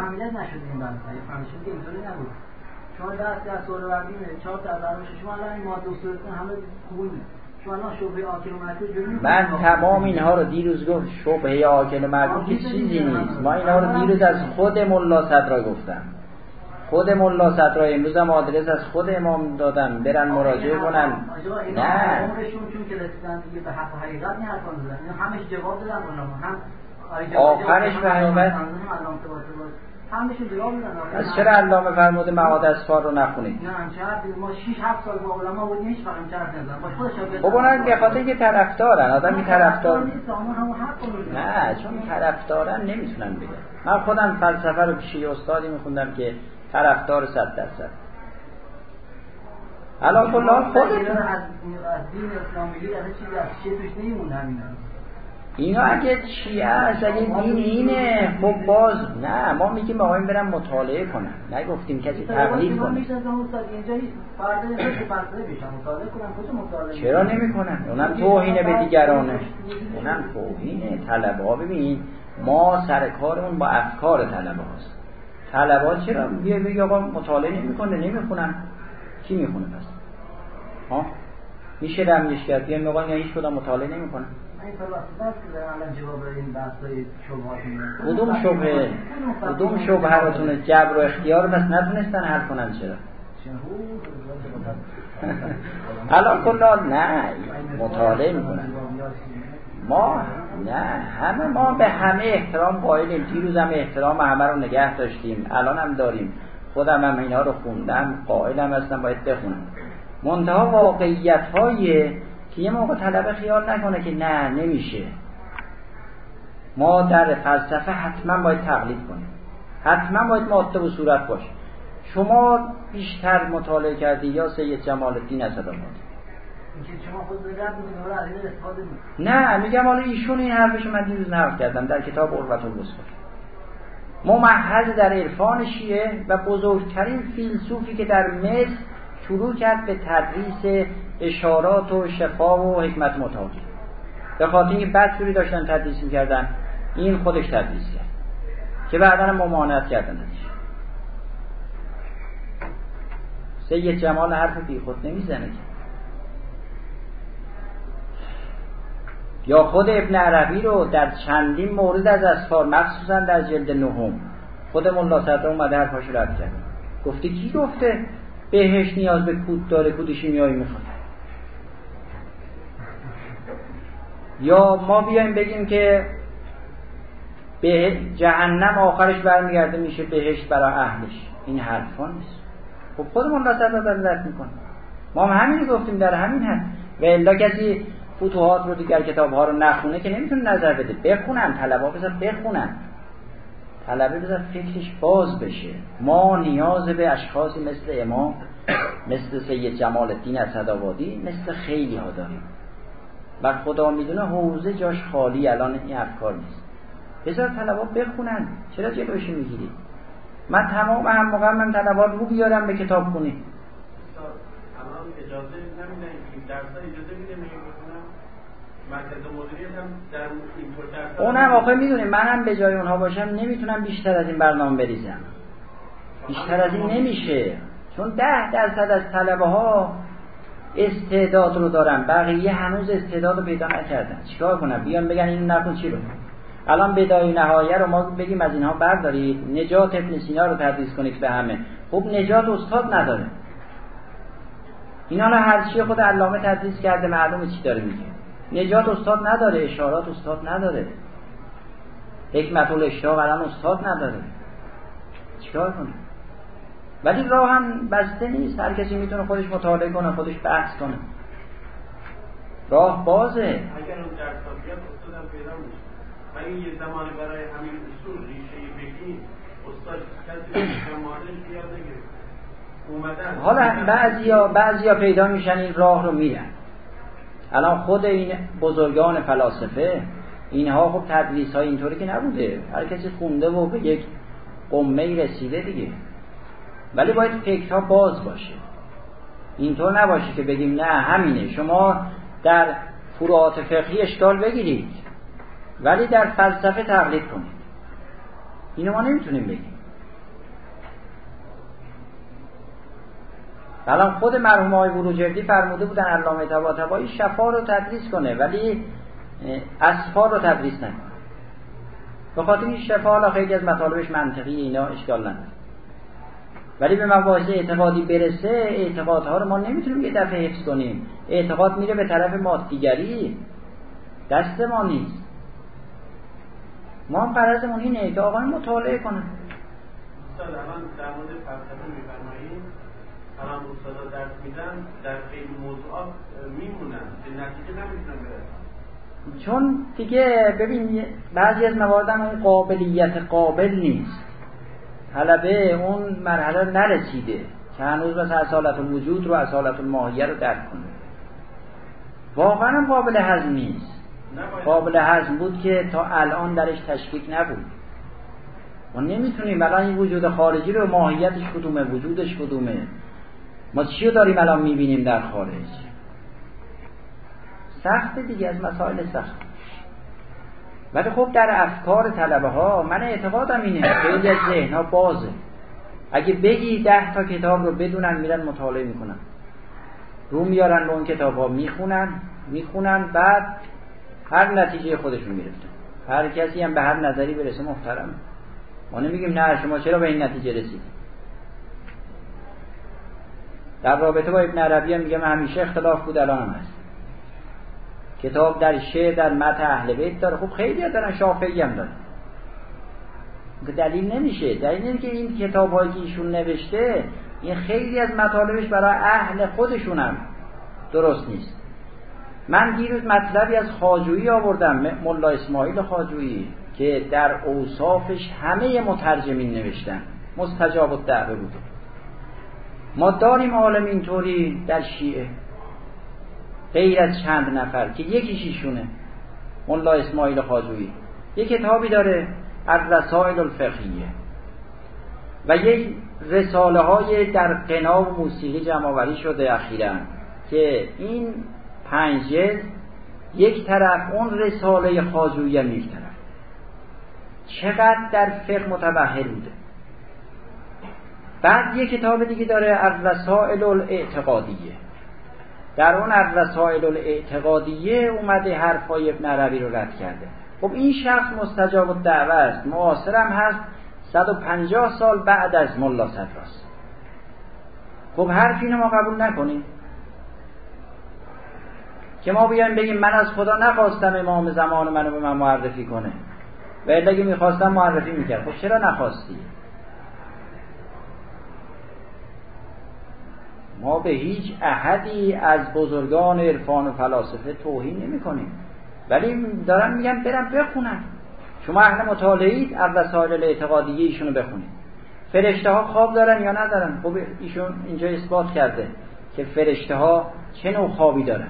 شما دست در سوره وردین چهار تا شما الان این ماده و همه قبول من تمام اینها رو دیروز گفت شبه آکل مردم که چیزی نیست. ما اینها رو دیروز از خود ملا صدرا گفتم. خود ملا صدرا امروز هم آدرس از خود امام دادم برن مراجعه کنن. نه. آخرش به حقیقت از چرا علامه فرموده معاد اسفار رو نخونید؟ نه ما 6 7 سال با علما بودیم هیچ فقط چرا خب اونها به خاطر اینکه طرفدارن. آدم که طرفدار نه چون طرفدارن نمی‌تونن بگن. من خودم فلسفه رو پیش استادی میخوندم که طرفدار 100 درصد. الان کلا خودتون از دین اسلامی از چیزی از چیزی توش نمیمونه همینا اینا اگه چیه است اگه دین اینه خب باز نه ما میگیم آقایون برن مطالعه کنن. نگفتیم کسی تقلید کنه. چرا نمی‌کنن؟ اونم توهین به دیگرانه. اونم توهینه طلبه ها ببین ما سر کارمون با افکار طلبه هاست طلبه ها چرا بیا بگی آقا مطالعه نمی‌کنه نمی‌خونن. کی می‌خونه پس؟ ها؟ میشه رمیش کرد بیا میگن یا هیچ کدام مطالعه نمی‌کنن؟ کدوم شبه؟ کدوم شبه هراتونه جبر و اختیار بس نتونستن حل کنن چرا؟ الان کلا نه مطالعه می‌کنن. ما نه همه ما به همه احترام قائلیم. دیروز هم احترام همه رو نگه داشتیم. الان هم داریم. خودم هم اینا رو خوندم قائلم هستم باید بخونم. منتها واقعیت که یه موقع طلبه خیال نکنه که نه نمیشه. ما در فلسفه حتما باید تقلید کنیم. حتما باید ماده و صورت باشه. شما بیشتر مطالعه کردی یا سید جمال الدین از نه میگم حالا ایشون این حرفش من دیروز نقل کردم در کتاب عروت الوسطی ممحض در عرفان شیعه و بزرگترین فیلسوفی که در مصر شروع کرد به تدریس اشارات و شفا و حکمت متعالی به خاطر اینکه بدجوری داشتن تدریس می‌کردن این خودش تدریس کرد. که بعدا ممانعت کردنش سید جمال حرف بی خود نمی‌زنه که. یا خود ابن عربی رو در چندین مورد از اسفار مخصوصا در جلد نهم. خود ملا صدر اومده حرفاش رد کرد. گفته کی گفته؟ بهش نیاز به کود داره کود شیمیایی می‌خواد. یا ما بیایم بگیم که به جهنم آخرش برمیگرده میشه بهشت برای اهلش. این حرفا نیست. خب خودمون را صدا رد می‌کنه ما هم همینی گفتیم در همین هست و الا کسی فتوحات رو دیگر کتاب ها رو نخونه که نمی‌تونه نظر بده. بخونن طلبه بذار بخونن. طلبه بذار فکرش باز بشه. ما نیاز به اشخاصی مثل امام مثل سید جمال الدین اسدآبادی مثل خیلی ها داریم. و خدا می‌دونه حوزه جاش خالی الان این افکار نیست. بذار طلبا بخونن. چرا جلوش می‌گیری؟ من تمام هم موقع من طلبات رو بیارم به کتاب خونی. اجازه اونم آخه می‌دونیم منم به جای اونها باشم نمی‌تونم بیشتر از این برنامه بریزم. بیشتر از این نمیشه. چون ده درصد از طلبه ها استعداد رو دارن. بقیه هنوز استعداد رو پیدا نکردن. چیکار کنم؟ بیان بگن این نکن چی رو؟ الان بدای نهایه رو ما بگیم از اینها بردارید. نجات ابن سینا رو تدریس کنید به همه. خب نجات استاد نداره. اینا رو هرچی خود علامه تدریس کرده معلومه چی داره میگه. نجات استاد نداره اشارات استاد نداره. حکمت الاشتاق الان استاد نداره. چیکار کنه ولی راه هم بسته نیست. هر کسی می‌تونه خودش مطالعه کنه خودش بحث کنه. راه بازه. اگر اون درس استادم پیدا میشه ولی یه زمان برای همین اصول ریشه بگیم استاد کسی بیاد حالا بعضیا بعضیا پیدا میشن این راه رو میرن. الان خود این بزرگان فلاسفه اینها خب تدریس های اینطوری که نبوده. هر کسی خونده و به یک قمه رسیده دیگه. ولی باید فکرها باز باشه. اینطور نباشه که بگیم نه همینه. شما در فروعات فقهی اشکال بگیرید. ولی در فلسفه تقلید کنید. اینو ما نمی‌تونیم بگیم. الان خود مرحوم های بروجردی فرموده بودن علامه طباطبایی شفا رو تدریس کنه ولی اصفا رو تدریس نکنه. به خاطر این شفا خیلی از مطالبش منطقی اینا اشکال نداره. ولی به مباحث اعتقادی برسه اعتقادها رو ما نمی‌تونیم یه دفعه حفظ کنیم. اعتقاد میره به طرف مادیگری. دست ما نیست. ما هم اینه که آقای مطالعه الان در مورد فلسفه میفرمایید. الان استادا درس میدن در خیلی موضوعات میمونن. به نتیجه نمی‌تونن برسن. چون دیگه ببین بعضی از موارد اون قابلیت قابل نیست. طلبه اون مرحله نرسیده که هنوز مثلا اصالت الوجود رو اصالت الماهیه رو درک کنه. واقعا قابل هضم نیست. قابل هضم بود که تا الان درش تشکیک نبود. ما نمی‌تونیم الان این وجود خارجی رو ماهیتش کدومه وجودش کدومه. ما چی رو داریم الان می‌بینیم در خارج؟ سخت دیگه از مسائل سخت. ولی خب در افکار طلبه ها من اعتقادم اینه خیلی از ذهن ها بازه. اگه بگی ده تا کتاب رو بدونن میرن مطالعه می‌کنن. رو میارن به اون کتاب ها می‌خونن می‌خونن بعد هر نتیجه خودشون می‌رفتن هر کسی هم به هر نظری برسه محترم ما نمیگیم نه شما چرا به این نتیجه رسید در رابطه با ابن عربی هم میگم همیشه اختلاف بود الان هم هست. کتاب در شعر در مت اهل بیت داره. خب خیلی دارن شافعی هم داره دلیل نمیشه. دلیل نمیشه که این کتاب هایی که ایشون نوشته این خیلی از مطالبش برای اهل خودشون هم درست نیست. من دیروز مطلبی از خاجویی آوردم ملا اسماعیل خاجویی که در اوصافش همه مترجمین نوشتن. مستجاب الدعوه بوده. ما داریم عالم اینطوری در شیعه. غیر از چند نفر که یکیش ایشونه. ملا اسماعیل خاجویی یک کتابی داره از رسائل الفقهیه. و یک رساله های در قنا و موسیقی جمعآوری شده اخیرا که این پنج جلد یک طرف اون رساله خاجویی هم یک طرف. چقدر در فقه متبهر بوده. بعد یک کتاب دیگه داره از وسائل الاعتقادیه. در اون از وسائل الاعتقادیه اومده حرفای ابن عربی رو رد کرده. خب این شخص مستجاب الدعوه است. معاصرم هست. 150 سال بعد از ملا صدراست. خب حرف اینو ما قبول نکنیم. که ما بیایم بگیم من از خدا نخواستم امام زمان منو به من معرفی کنه. و اگه می‌خواستم معرفی می‌کرد. خب چرا نخواستی؟ ما به هیچ احدی از بزرگان عرفان و فلاسفه توهین نمی کنیم ولی دارم میگم برم بخونم شما اهل مطالعید از وسایل الاعتقادیه ایشونو بخونید. فرشته ها خواب دارن یا ندارن؟ خب ایشون اینجا اثبات کرده که فرشته ها چه نوع خوابی دارن.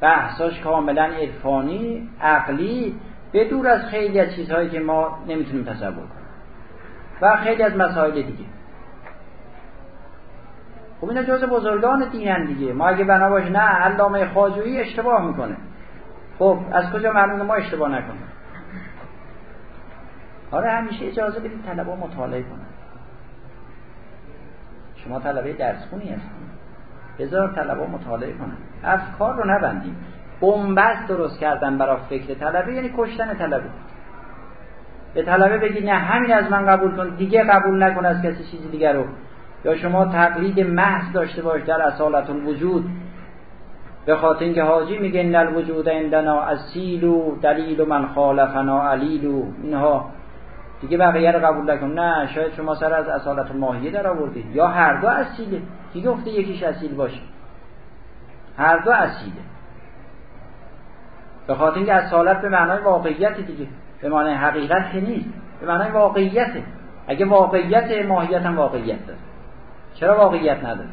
بحثاش کاملا عرفانی عقلی به از خیلی از چیزهایی که ما نمی‌تونیم تصور کنیم. و خیلی از مسائل دیگه. خب اینا جز بزرگان دینن دیگه. ما اگه بنا باشه نه علامه خاجویی اشتباه می‌کنه. خب از کجا معلومه ما اشتباه نکنیم؟ آره همیشه اجازه بدید طلبه مطالعه کنن. شما طلبه درس خونی هستید. بذار طلبه مطالعه کنن. افکار رو نبندیم. بنبست درست کردن برای فکر طلبه یعنی کشتن طلبه. به طلبه بگید نه همین از من قبول کن دیگه قبول نکن از کسی چیزی دیگر رو. یا شما تقلید محض داشته باش در اصالت الوجود؟ به خاطر اینکه حاجی میگه ان الوجود عندنا و دلیل و من خالفنا و اینها دیگه بقیه رو قبول نکن. نه شاید شما سر از اصالت ماهیه در آوردید. یا هر دو اصیله. کی گفته یکیش اصیل باشه؟ هر دو اصیله. به خاطر اینکه اصالت به معنای واقعیت دیگه. به معنای حقیقت که نیست. به معنای واقعیته اگه واقعیت ماهیت هم واقعیت داره. چرا واقعیت نداره؟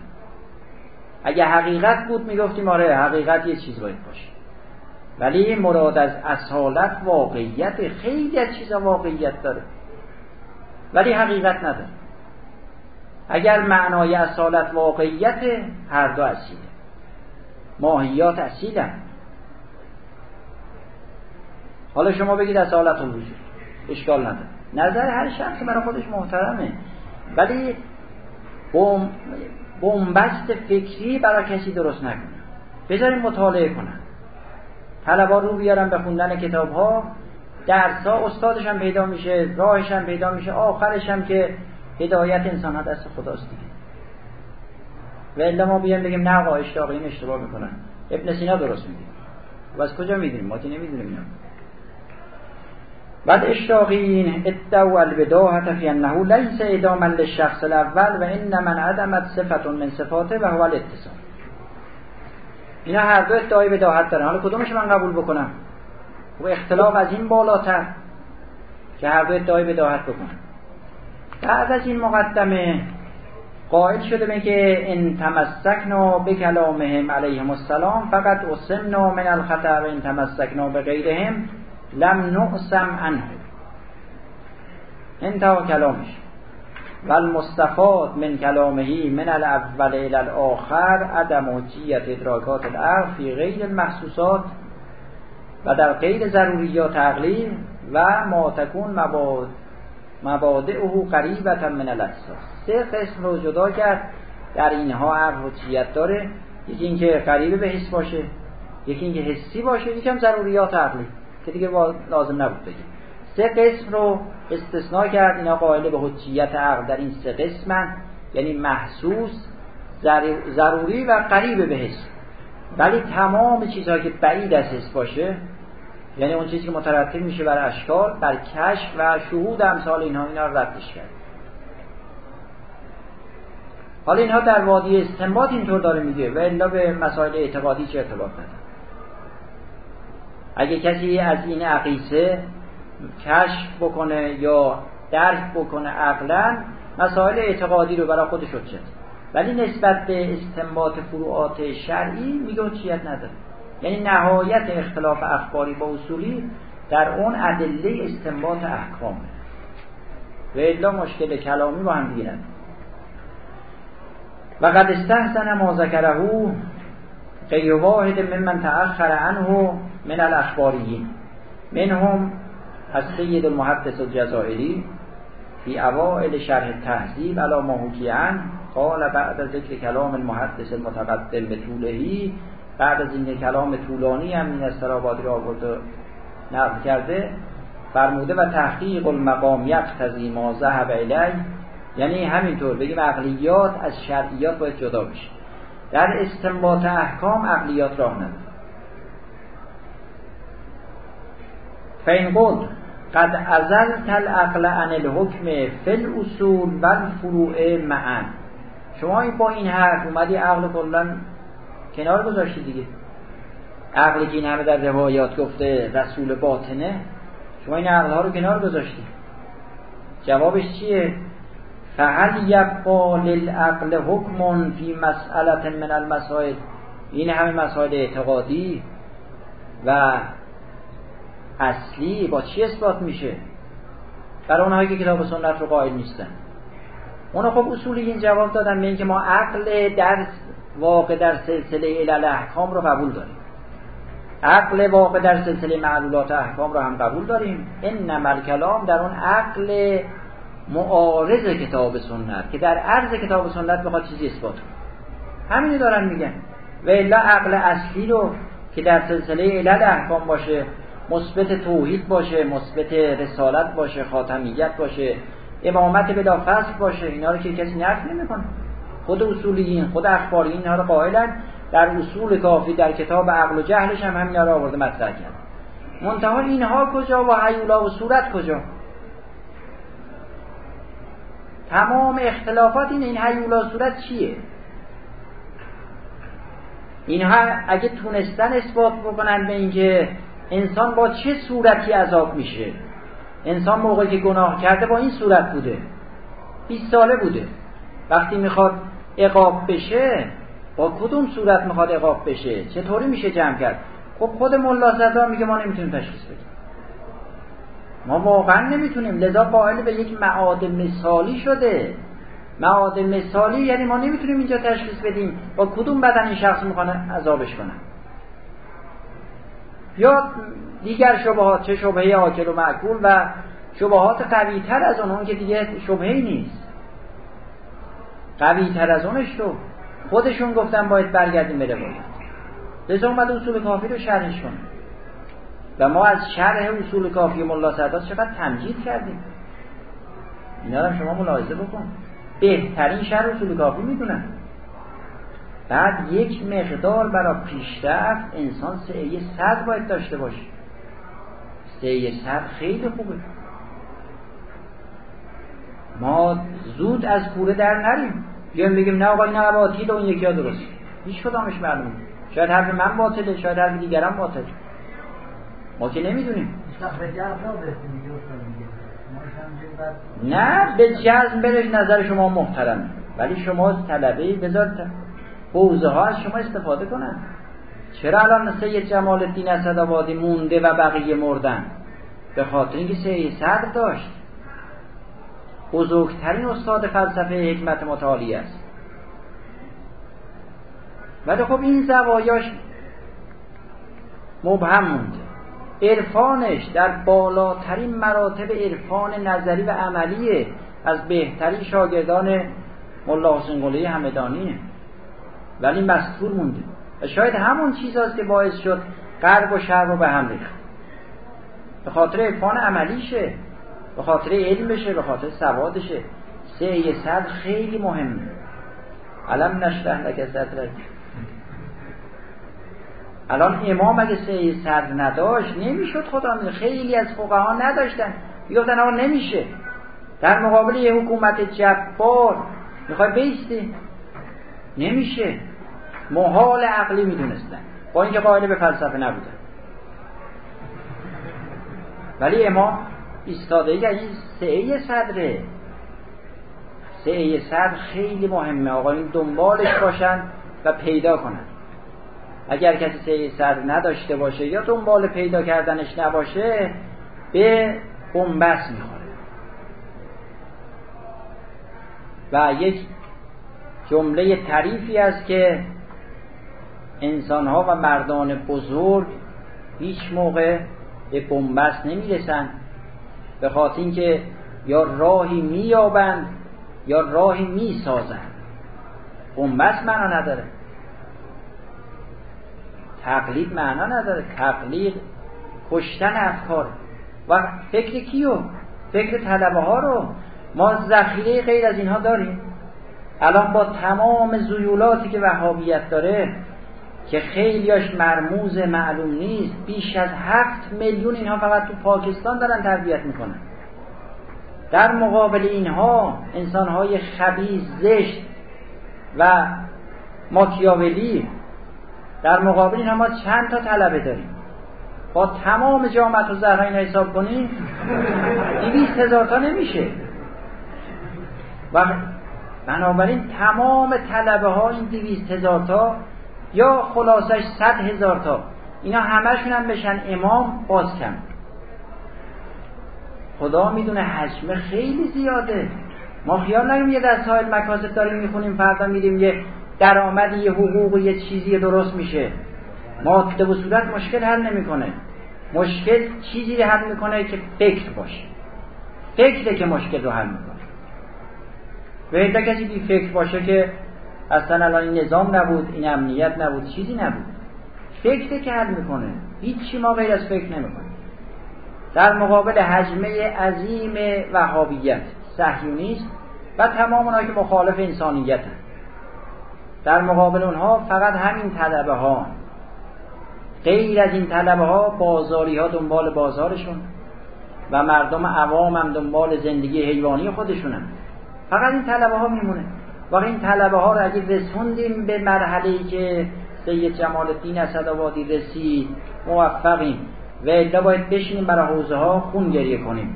اگه حقیقت بود می‌گفتیم آره حقیقت یه چیز باید باشه. ولی مراد از اصالت واقعیت خیلی از چیزا واقعیت داره. ولی حقیقت نداره. اگر معنای اصالت واقعیت هر دو اصیله. ماهیات اصیلن حالا شما بگید اصالت وجود. اشکال نداره. نظر هر شخص برای خودش محترمه. ولی بومبست فکری برای کسی درست نکنه. بذاریم مطالعه کنن. طلبا رو بیارن به خوندن کتاب ها درس ها استادش هم پیدا میشه راهش هم پیدا میشه آخرش هم که هدایت انسان ها دست خداست دیگه. و الا ما بیان بگیم نه آقا این اشتباه می‌کنن. ابن سینا درست میگه. و از کجا می‌دونیم؟ ما که نمی‌دونیم اینا. بعد اشتاقین ادعوا البداهت فی انه لیس اداما للشخص الاول و ان من عدمت صفت من صفاته و هو الاتصال. اینا هر دو ادعای بداهت دارن. حالا کدومش من قبول بکنم؟ و اختلاف از این بالاتر که هر دو ادعای بداهت بکنن. بعد از این مقدمه قائل شده به که ان تمسکنا بکلامهم علیهم السلام فقط اسمنا من الخطر و ان تمسکنا به غیرهم لم نقسم عنه. انتها کلامش. و المستفاد من کلامهی من الاول الى الاخر عدم حجیت ادراکات العقل فی غیر المحسوسات و در غیر ضروریات عقلی و ما تکون مباد مبادعه قریبتا من الاساس سه قسم رو جدا کرد. در اینها عقل حجیت داره. یکی اینکه قریب به حس باشه. یکی اینکه حسی باشه. یکم ضروریات عقلی که دیگه لازم نبود بگیم. سه قسم رو استثناء کرد. اینا قائل به حجیت عقل. در این سه قسمن یعنی محسوس ضروری و قریب به حس. ولی تمام چیزهایی که بعید از حس باشه یعنی اون چیزی که مترتب میشه بر اشکال بر کشف و شهود امثال اینها اینا رو ردش کرد. حالا اینها در وادی استنباط اینطور داره میگه و الا به مسائل اعتقادی چه ارتباط نداره. اگه کسی از این عقیسه کشف بکنه یا درک بکنه عقلا مسائل اعتقادی رو برای خودش حجت. ولی نسبت به استنباط فروعات شرعی میگه حجیت نداره. یعنی نهایت اختلاف اخباری با اصولی در اون ادله استنباط احکام. و الا مشکل کلامی با هم دیگه و قد استحسن ما ذکره غیر واحد ممن تأخر عنه من الاخباریین منهم از سید المحدث الجزائری فی اوائل شرح تهذیب علا ما قال بعد ذکر کلام المحدث المتقدم به طولهی بعد از این کلام طولانی هم این استرابادی را آورده نقل کرده فرموده و تحقیق المقام یقتضی ما ذهب الی یعنی همینطور بگیم عقلیات از شرعیات باید جدا بشه. در استنباط احکام عقلیات راه نداره. فین قد قد ازلت العقل عن الحکم فل اصول و فروع معن شما با این حرف اومدی عقل کلا کنار گذاشتی دیگه. عقلی که این همه در روایات گفته رسول باطنه شما این عقل ها رو کنار گذاشتی. جوابش چیه؟ فهل یبقا للعقل حکم فی مسئله من المسائل. این همه مسائل اعتقادی و اصلی با چی اثبات میشه؟ برای اونهایی که کتاب سنت رو قائل نیستن. اونا خب اصولی این جواب دادن به اینکه ما عقل در واقع در سلسله علل احکام رو قبول داریم. عقل واقع در سلسله معلولات احکام رو هم قبول داریم. این نمل کلام در اون عقل معارض کتاب سنت که در عرض کتاب سنت بخواد چیزی اثبات کنه. همینو دارن میگن. و الا عقل اصلی رو که در سلسله علل احکام باشه مثبت توحید باشه مثبت رسالت باشه خاتمیت باشه امامت بلا فصل باشه اینا رو که کسی نفی نمی‌کنه. خود اصولیین خود اخباریین اینا رو قائلن. در اصول کافی در کتاب عقل و جهلش هم همین رو آورده مطرح کرد منتها اینها کجا و حیولا و صورت کجا؟ تمام اختلافات این این حیولا صورت چیه؟ اینها اگه تونستن اثبات بکنن به اینکه انسان با چه صورتی عذاب میشه؟ انسان موقعی که گناه کرده با این صورت بوده. 20 ساله بوده. وقتی می‌خواد اقاب بشه با کدوم صورت می‌خواد اقاب بشه؟ چطوری میشه جمع کرد؟ خب خود ملا میگه ما نمی‌تونیم تشخیص بدیم. ما واقعا نمی‌تونیم. لذا قائل به یک معاد مثالی شده. معاد مثالی یعنی ما نمی‌تونیم اینجا تشخیص بدیم با کدوم بدن این شخص می‌خوانه عذابش کنه یا دیگر شبهات چه شبهه آکل و معکول و شبهات قوی تر از اون که دیگه شبهه نیست. قوی تر از اونش تو. خودشون گفتن باید برگردیم به روایت لذا اومد اصول کافی رو شرحش و ما از شرح اصول کافی ملا سعداد چقدر تمجید کردیم. اینا هم شما ملاحظه بکن. بهترین شرح اصول کافی می‌دونن. بعد یک مقدار برای پیشرفت انسان سعی صد باید داشته باشه. سعی صد خیلی خوبه. ما زود از کوره در نریم. بیایم بگیم نه آقا نه باطل اون یکی ها درست. هیچ کدامش معلوم شاید حرف من باطله شاید حرف دیگرم باطل ما که نمی‌دونیم. نه به جزم برش نظر شما محترم ولی شما طلبه بذار حوزه ها از شما استفاده کنن. چرا الان سید جمال الدین اسدآبادی مونده و بقیه مردن؟ به خاطر اینکه سید صدر داشت. بزرگترین استاد فلسفه حکمت متعالی است. ولی خب این زوایاش مبهم مونده. عرفانش در بالاترین مراتب عرفان نظری و عملیه از بهترین شاگردان ملا حسین همدانیه. ولی مستور مونده. و شاید همون چیز هست که باعث شد غرب و شرق رو به هم ریخت. به خاطر عرفان عملیشه به خاطر علمشه به خاطر سوادشه سه صد خیلی مهمه. علم نشته لک الان امام اگه سه صدر نداشت نمی‌شد خدا خیلی از فقها نداشتن. می‌گفتن آقا نمیشه. در مقابل یه حکومت جبار. می‌خوای بیستی؟ نمیشه. محال عقلی می‌دونستن. با اینکه قائل به فلسفه نبودن ولی امام ایستادگی این سعه صدره. سعه صدر خیلی مهمه. آقایون دنبالش باشن و پیدا کنن. اگر کسی سعه صدر نداشته باشه یا دنبال پیدا کردنش نباشه به بنبست می‌خوره. و یک جمله تعریفی است که انسان ها و مردان بزرگ هیچ موقع به بنبست نمی‌رسن به خاطر اینکه یا راهی مییابند یا راهی می‌سازند. بنبست معنا نداره. تقلید معنا نداره. تقلید کشتن افکار. و فکر کیو؟ فکر طلبه ها رو. ما ذخیره غیر از اینها داریم. الان با تمام زیولاتی که وهابیت داره که خیلیاش مرموز معلوم نیست بیش از هفت میلیون اینها فقط تو پاکستان دارن تربیت می‌کنن. در مقابل اینها انسانهای خبیز زشت و ماکیاولی در مقابل اینها ما چند تا طلبه داریم. با تمام جامعت و زهرها این حساب کنیم دویست هزار تا نمیشه. و بنابراین تمام طلبه ها این دویست هزار تا یا خلاصش صد هزار تا. اینا همشون هم بشن امام باز کم خدا می‌دونه حجم خیلی زیاده. ما خیال نگیم یه در سایل مکاسب داریم می‌خونیم فردا میریم یه درآمد یه حقوق و یه چیزی درست میشه. ماده و صورت مشکل حل نمی‌کنه. مشکل چیزی حل می‌کنه که فکر باشه. فکره که مشکل رو حل می‌کنه. و کسی بی فکر باشه که اصلا الان این نظام نبود این امنیت نبود چیزی نبود. فکر که حل می‌کنه. هیچی ما غیر از فکر نمی‌کنه. در مقابل حجمه عظیم وهابیت. صهیونیست و تمام اونها که مخالف انسانیت در مقابل اونها فقط همین طلبه ها غیر از این طلبه ها بازاری ها دنبال بازارشون و مردم عوام هم دنبال زندگی حیوانی خودشونن. فقط این طلبه ها میمونه. و این طلبه ها رو اگه رسوندیم به مرحله ای که سید جمال الدین اسدآبادی رسید موفقیم. و الا باید بشینیم برای حوزه ها خون گریه کنیم.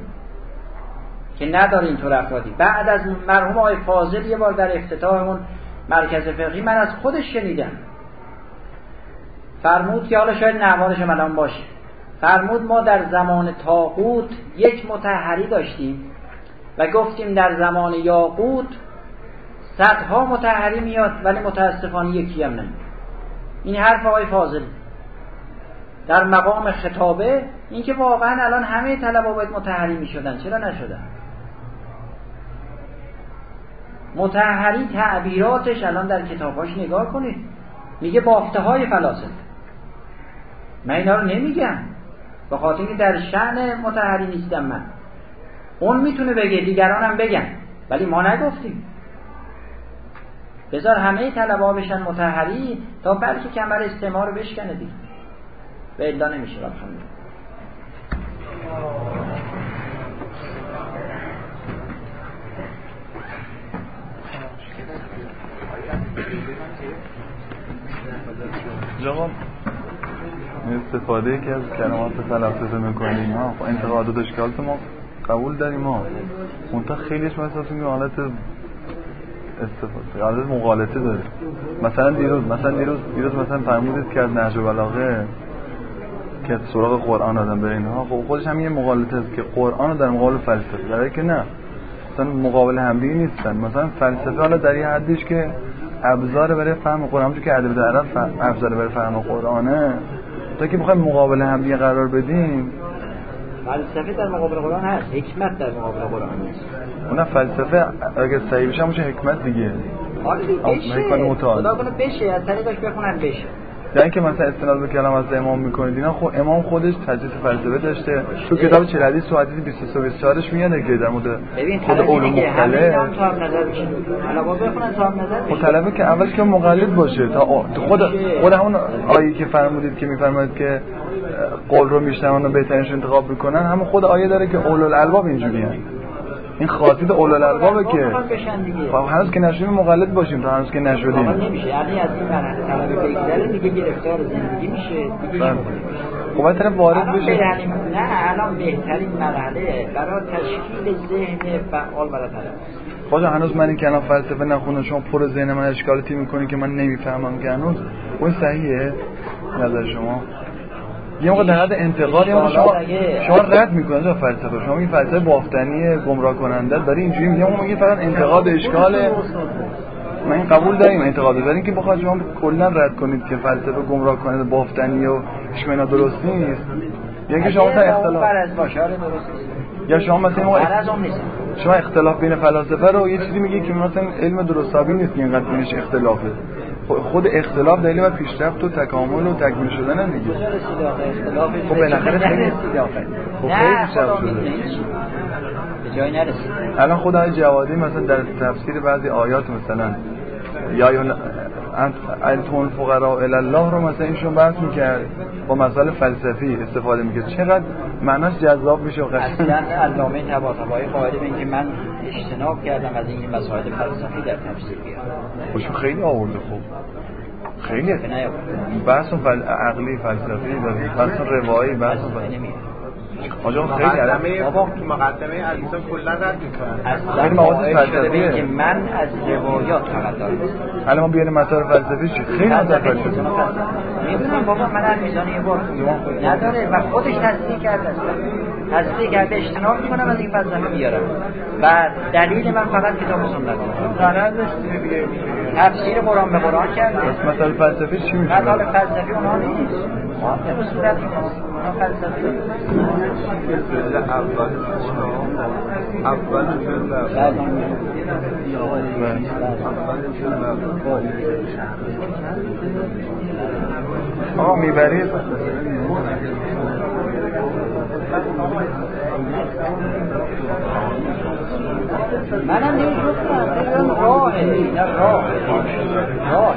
که نداره اینطور افرادی. بعد از مرحوم آقای فاضل یه بار در افتتاح اون مرکز فقهی من از خودش شنیدم. فرمود که حالا شاید نوارش الان باشه. فرمود ما در زمان تاقوت یک متحری داشتیم. و گفتیم در زمان یاقوت صدها متحری میاد ولی متاسفانه یکی هم نمید این حرف آقای فاضل. در مقام خطابه اینکه واقعا الان همه طلبا باید متحری می‌شدن. چرا نشدن؟ متحری تعبیراتش الان در کتاباش نگاه کنید. میگه بافته های فلاسفه. من اینا رو نمیگم. به خاطر در شعن متحری نیستم من. اون می‌تونه بگه دیگرانم بگن. ولی ما نگفتیم. بذار همه طلبا بشن متحری تا بلکه کمر استماع رو بشکنه دیگه. و الا نمیشه الحمدلله. جواب. استفاده که از کلمات تلفظ می‌کنیم. ها خب انتقاد و اشکالات ما. قبول داریم ما منتها خیلیش مثلا این حالت استفاده حالت مقالطه داره. مثلا دیروز مثلا دیروز دیروز مثلا فرمودید که از نهج بلاغه که سراغ قرآن آدم بره اینها خب خودش هم یه مقالطه است که قرآن رو در مقابل فلسفه. برای که نه. مثلا مقابل همدیگه نیستن. مثلا فلسفه حالا در یه حدیش که ابزار برای فهم قرآن که ادب عرب ابزار برای فهم قرآنه. تا که بخوایم مقابل هم دیگه قرار بدیم فلسفه در مقابل قرآن هست حکمت در مقابل قرآن نیست اون فلسفه اگه صحیح بشه میشه حکمت دیگه. حالا بشه. خدا کنه بشه از طریقش بخونن بشه. در اینکه مثلا استناد به کلام از امام می‌کنید اینا خب امام خودش تجدید فلسفه داشته. تو کتاب 40 حدیث و حدیث 23 24 ش میاد که در مورد خود علوم مختلف. خب طلبه که اول که مقلد باشه تا خود خود همون آیه که فرمودید که میفرمایید که قول رو میشنون و بهترینش انتخاب می‌کنن همون خود آیه داره که اولو الالباب اینجوریه. این خاطی اولو الالبابه که خب هنوز که نشدیم مقلد باشیم تا هنوز که نشدیم. نمیشه. یعنی از این مرحله دیگه گرفتار زندگی میشه. بله. خب طرف وارد بشه. نه الان بهترین مرحله برای تشکیل ذهن فعال برای طلب خدا هنوز من این که الان فلسفه نخونم. شما پر ذهن من اشکالاتی می‌کنی که من نمی‌فهمم که هنوز. اون صحیحه نظر شما؟ یه موقع در حد انتقاد یه موقع شما شما رد می‌کنید از فلسفه. شما این فلسفه بافتنی گمراه کننده داری اینجوری یه موقع فقط انتقاد اشکال من این قبول داریم اعتقاد داریم که بخواد شما کلا رد کنید که فلسفه گمراه کنه بافتنی و هیچ درست نیست. یکی شما مثلا اختلاف یا شما مثلا ما شما اختلاف بین فلاسفه رو یه چیزی میگه که مثلا علم درستابی نیست که اینقدر بینش اختلافه. خود اختلاف دلیل و پیشرفت و تکامل و تکمیل شدن دیگه خب بالاخره خیلی خب خیلی پیشرفت شده. به جای نرسید الان خدای جوادی مثلا در تفسیر بعضی آیات مثلا یا انتون فقرا الله رو مثلا ایشون بحث می‌کرد. با مسائل فلسفی استفاده می‌کرد. چقدر معناش جذاب میشه اصلا علامه طباطبایی قائل به اینکه من اجتناب کردم از این مسائل فلسفی در تفسیر بیارم. خیلی آورده خوب. خیلی. بحث فل... عقلی فلسفی داره بحث روایی بحث آجا خیلی علمه بابا. تو مقدمه علیسان کلا رد می‌کنن فلسفی که من از روایات فقط دارم. حالا ما بیاریم مسائل فلسفی چی خیلی مسائل فلسفی. می‌دونم بابا من هر میزان یه بار نداره و خودش تصدیق کرده است. تصدیق کرده اجتناب می‌کنم از این فلسفه میارم و دلیل من فقط کتاب سنت تفسیر قرآن به قرآن کرده. پس مسائل فلسفی چی میشه؟ مسائل فلسفی اونها نیست. به صورت اول اول. آه می‌برید؟ منم دیگه گفتم راهه. نه راه راه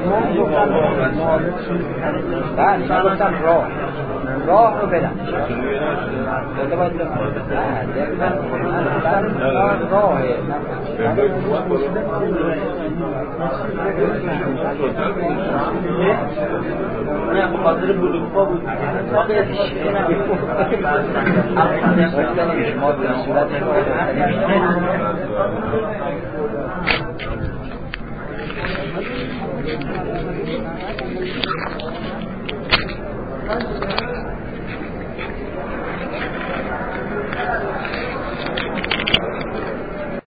بله من گفتم راه راه رو برم